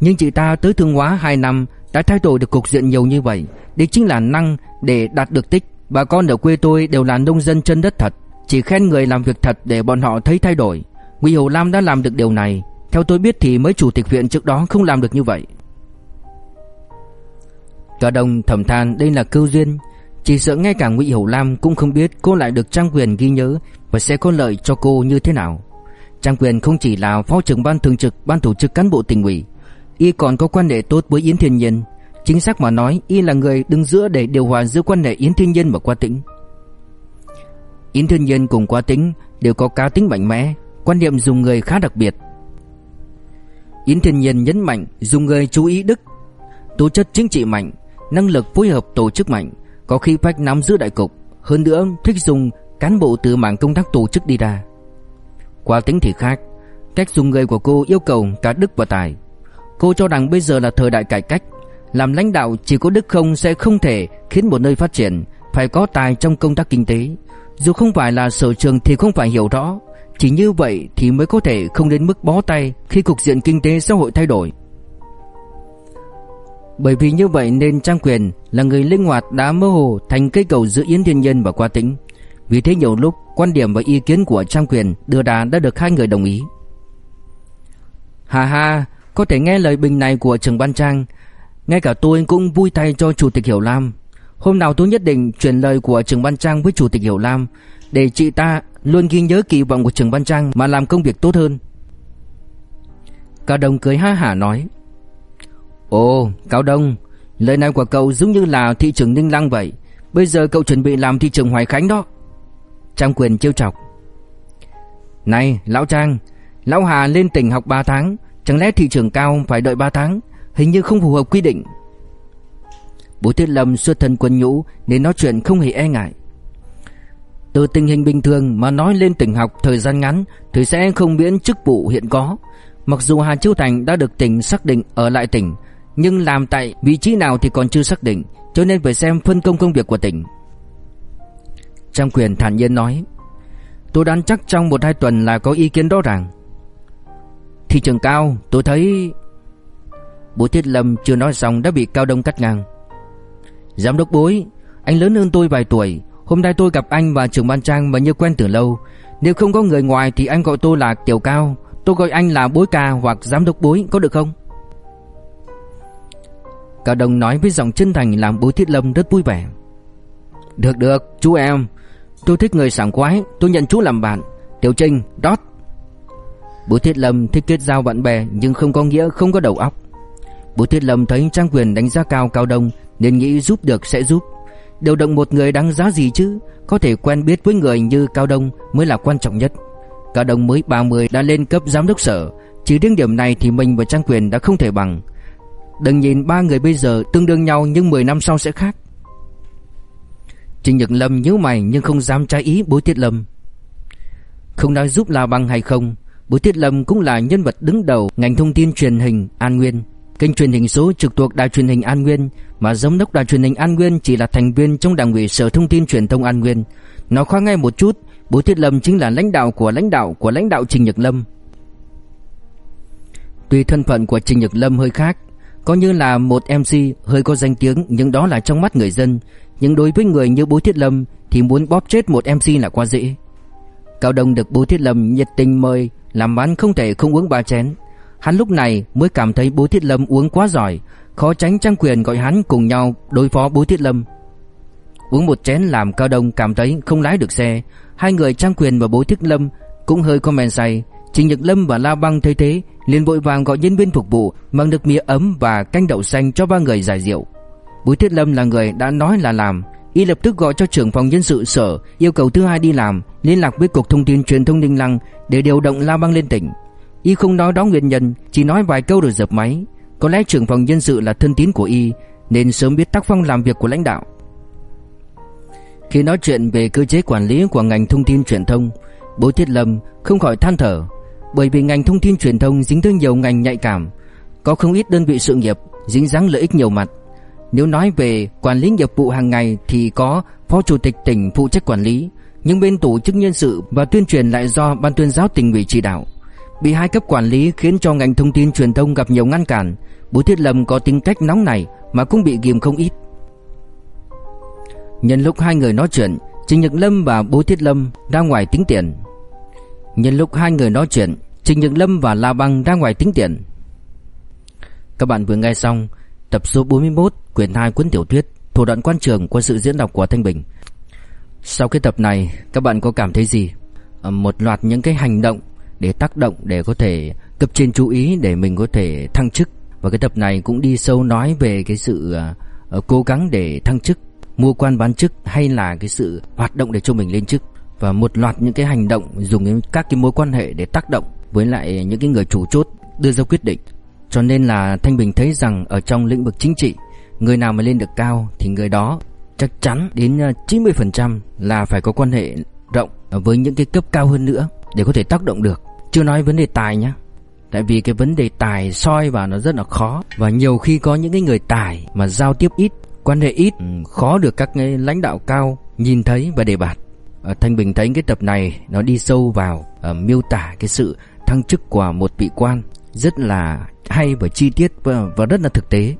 Nhưng chị ta tới Thương Hóa 2 năm đã thay đổi được cục diện nhiều như vậy. Đây chính là năng để đạt được tích. Bà con ở quê tôi đều là nông dân chân đất thật. Chỉ khen người làm việc thật để bọn họ thấy thay đổi. Ngụy Hầu Lam đã làm được điều này. Theo tôi biết thì mấy chủ tịch huyện trước đó không làm được như vậy. Cả đồng thầm than đây là cưu duyên. Chỉ sợ ngay cả Ngụy hữu Lam cũng không biết cô lại được Trang Quyền ghi nhớ và sẽ có lợi cho cô như thế nào. Trang Quyền không chỉ là phó trưởng ban thường trực ban tổ chức cán bộ tỉnh ủy, y còn có quan hệ tốt với Yến Thiên Nhiên. Chính xác mà nói, y là người đứng giữa để điều hòa giữa quan hệ Yến Thiên Nhiên và Qua Tĩnh. Yến Thiên Nhiên cùng Qua Tĩnh đều có cá tính mạnh mẽ, quan niệm dùng người khá đặc biệt. Yến Thiên Nhiên nhấn mạnh dùng người chú ý đức, tố chất chính trị mạnh, năng lực phối hợp tổ chức mạnh, có khi phách nắm giữ đại cục, hơn nữa thích dùng cán bộ từ mảng công tác tổ chức đi ra. Qua tính thì khác, cách dùng người của cô yêu cầu cả đức và tài. Cô cho rằng bây giờ là thời đại cải cách, làm lãnh đạo chỉ có đức không sẽ không thể khiến một nơi phát triển, phải có tài trong công tác kinh tế. Dù không phải là sở trường thì không phải hiểu rõ, chỉ như vậy thì mới có thể không đến mức bó tay khi cục diện kinh tế xã hội thay đổi. Bởi vì như vậy nên Trang Quyền là người linh hoạt đã mơ hồ thành cây cầu giữa Yến Thiên Nhân và Qua Tĩnh. Vì thế nhiều lúc quan điểm và ý kiến của Trang Quyền đưa ra đã được hai người đồng ý. Hà hà, có thể nghe lời bình này của trưởng ban Trang, ngay cả tôi cũng vui tay cho Chủ tịch Hiểu Lam. Hôm nào tôi nhất định truyền lời của trưởng ban Trang với Chủ tịch Hiểu Lam để chị ta luôn ghi nhớ kỳ vọng của trưởng ban Trang mà làm công việc tốt hơn. cả đồng cười ha hả nói. Ồ, Cao Đông, lời này của cậu giống như là thị trưởng Ninh Lăng vậy. Bây giờ cậu chuẩn bị làm thị trưởng Hoài Khánh đó. Trang quyền trêu chọc. Này, Lão Trang, Lão Hà lên tỉnh học 3 tháng, chẳng lẽ thị trưởng cao phải đợi 3 tháng? Hình như không phù hợp quy định. Bố Tiết Lâm xuất thân quân nhũ nên nói chuyện không hề e ngại. Từ tình hình bình thường mà nói lên tỉnh học thời gian ngắn thì sẽ không miễn chức vụ hiện có. Mặc dù Hà Châu Thành đã được tỉnh xác định ở lại tỉnh, nhưng làm tại vị trí nào thì còn chưa xác định, cho nên phải xem phân công công việc của tỉnh. Trang quyền thản nhiên nói, tôi đoán chắc trong một hai tuần là có ý kiến rõ ràng. Thị trường cao, tôi thấy... Bố Thiết Lâm chưa nói xong đã bị Cao Đông cắt ngang. Giám đốc bối, anh lớn hơn tôi vài tuổi, hôm nay tôi gặp anh và trưởng ban trang mà như quen từ lâu. Nếu không có người ngoài thì anh gọi tôi là Tiểu Cao, tôi gọi anh là bối ca hoặc giám đốc bối, có được không? Cao Đông nói với giọng chân thành làm bố Thiết Lâm rất vui vẻ. Được được, chú em, tôi thích người sảng khoái, tôi nhận chú làm bạn. Tiểu Trinh, Đót. Bố Thiết Lâm thích kết giao bạn bè nhưng không có nghĩa không có đầu óc. Bố Thiết Lâm thấy Trang Quyền đánh giá cao Cao Đông nên nghĩ giúp được sẽ giúp. Điều động một người đáng giá gì chứ, có thể quen biết với người như Cao Đông mới là quan trọng nhất. Cao Đông mới 30 đã lên cấp giám đốc sở, chỉ riêng điểm này thì mình và Trang Quyền đã không thể bằng. Đừng nhìn ba người bây giờ tương đương nhau nhưng 10 năm sau sẽ khác. Trình Nhật Lâm nhíu mày nhưng không dám trái ý bối Thiết Lâm. Không nói giúp là bằng hay không, Bối Thiết Lâm cũng là nhân vật đứng đầu ngành thông tin truyền hình An Nguyên. Kênh truyền hình số trực thuộc Đài truyền hình An Nguyên mà giám đốc Đài truyền hình An Nguyên chỉ là thành viên trong Đảng ủy Sở Thông tin Truyền thông An Nguyên. Nói khoa ngay một chút, Bối Thiết Lâm chính là lãnh đạo của lãnh đạo của lãnh đạo Trình Nhật Lâm. Tuy thân phận của Trình Nhật Lâm hơi khác, có như là một MC hơi có danh tiếng nhưng đó là trong mắt người dân, nhưng đối với người như Bố Thiết Lâm thì muốn bóp chết một MC là quá dễ. Cao Đông được Bố Thiết Lâm nhiệt tình mời làm bán không thể không uống ba chén. Hắn lúc này mới cảm thấy Bố Thiết Lâm uống quá giỏi, khó tránh Trang Quyền gọi hắn cùng nhau đối phó Bố Thiết Lâm. Uống một chén làm Cao Đông cảm thấy không lái được xe, hai người Trang Quyền và Bố Thiết Lâm cũng hơi có say. Trình Nhật Lâm và La Băng thấy thế, liền vội vàng gọi nhân viên phục vụ mang được mía ấm và canh đậu xanh cho ba người giải rượu. Bùi Thiết Lâm là người đã nói là làm, y lập tức gọi cho trưởng phòng nhân sự sở yêu cầu thứ hai đi làm, liên lạc với cục thông tin truyền thông Ninh Lăng để điều động La Băng lên tỉnh. Y không nói đó nguyên nhân, chỉ nói vài câu rồi dập máy. Có lẽ trưởng phòng nhân sự là thân tín của y nên sớm biết tác phong làm việc của lãnh đạo. Khi nói chuyện về cơ chế quản lý của ngành thông tin truyền thông, Bố Thiết Lâm không khỏi than thở, bởi vì ngành thông tin truyền thông dính tới nhiều ngành nhạy cảm, có không ít đơn vị sự nghiệp dính dáng lợi ích nhiều mặt. Nếu nói về quản lý nghiệp vụ hàng ngày thì có phó chủ tịch tỉnh phụ trách quản lý, nhưng bên tổ chức nhân sự và tuyên truyền lại do ban tuyên giáo tỉnh ủy chỉ đạo. Bị hai cấp quản lý khiến cho ngành thông tin truyền thông gặp nhiều ngăn cản, bùi Thiết Lâm có tính cách nóng này mà cũng bị ghim không ít. Nhân lúc hai người nói chuyện, Trình Nhật Lâm và bùi Thiết Lâm ra ngoài tính tiền. Nhân lúc hai người nói chuyện, Trình Nhược Lâm và La Băng ra ngoài tính tiền. Các bạn vừa nghe xong tập số 41 quyển 2 cuốn tiểu thuyết Thủ đoạn quan trường qua sự diễn đọc của Thanh Bình. Sau cái tập này, các bạn có cảm thấy gì? Một loạt những cái hành động để tác động để có thể cấp trên chú ý để mình có thể thăng chức Và cái tập này cũng đi sâu nói về cái sự ờ, cố gắng để thăng chức, mua quan bán chức hay là cái sự hoạt động để cho mình lên chức và một loạt những cái hành động dùng các cái mối quan hệ để tác động với lại những cái người chủ chốt đưa ra quyết định. Cho nên là Thanh Bình thấy rằng ở trong lĩnh vực chính trị, người nào mà lên được cao thì người đó chắc chắn đến ờ, 90% là phải có quan hệ rộng với những cái cấp cao hơn nữa để có thể tác động được. Chưa nói vấn đề tài nhá. Tại vì cái vấn đề tài soi vào nó rất là khó và nhiều khi có những cái người tài mà giao tiếp ít, quan hệ ít, ừ, khó được các lãnh đạo cao nhìn thấy và đề bạt. Ờ, Thanh Bình thấy cái tập này nó đi sâu vào uh, miêu tả cái sự thăng chức của một vị quan rất là hay và chi tiết và, và rất là thực tế.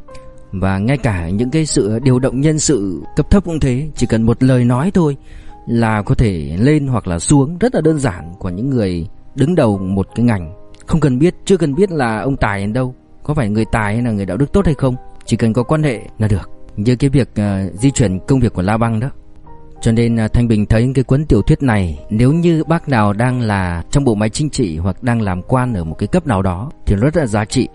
Và ngay cả những cái sự điều động nhân sự cấp thấp cũng thế, chỉ cần một lời nói thôi là có thể lên hoặc là xuống rất là đơn giản của những người đứng đầu một cái ngành. Không cần biết, chưa cần biết là ông tài đến đâu, có phải người tài hay là người đạo đức tốt hay không, chỉ cần có quan hệ là được. Như cái việc uh, di chuyển công việc của La Băng đó. Cho nên à, Thanh Bình thấy cái cuốn tiểu thuyết này nếu như bác nào đang là trong bộ máy chính trị hoặc đang làm quan ở một cái cấp nào đó thì rất là giá trị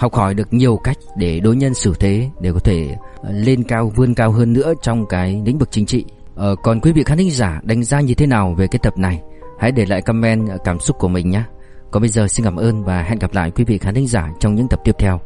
học hỏi được nhiều cách để đối nhân xử thế để có thể à, lên cao vươn cao hơn nữa trong cái lĩnh vực chính trị. Ờ, còn quý vị khán thính giả đánh giá như thế nào về cái tập này? Hãy để lại comment à, cảm xúc của mình nhé. Còn bây giờ xin cảm ơn và hẹn gặp lại quý vị khán thính giả trong những tập tiếp theo.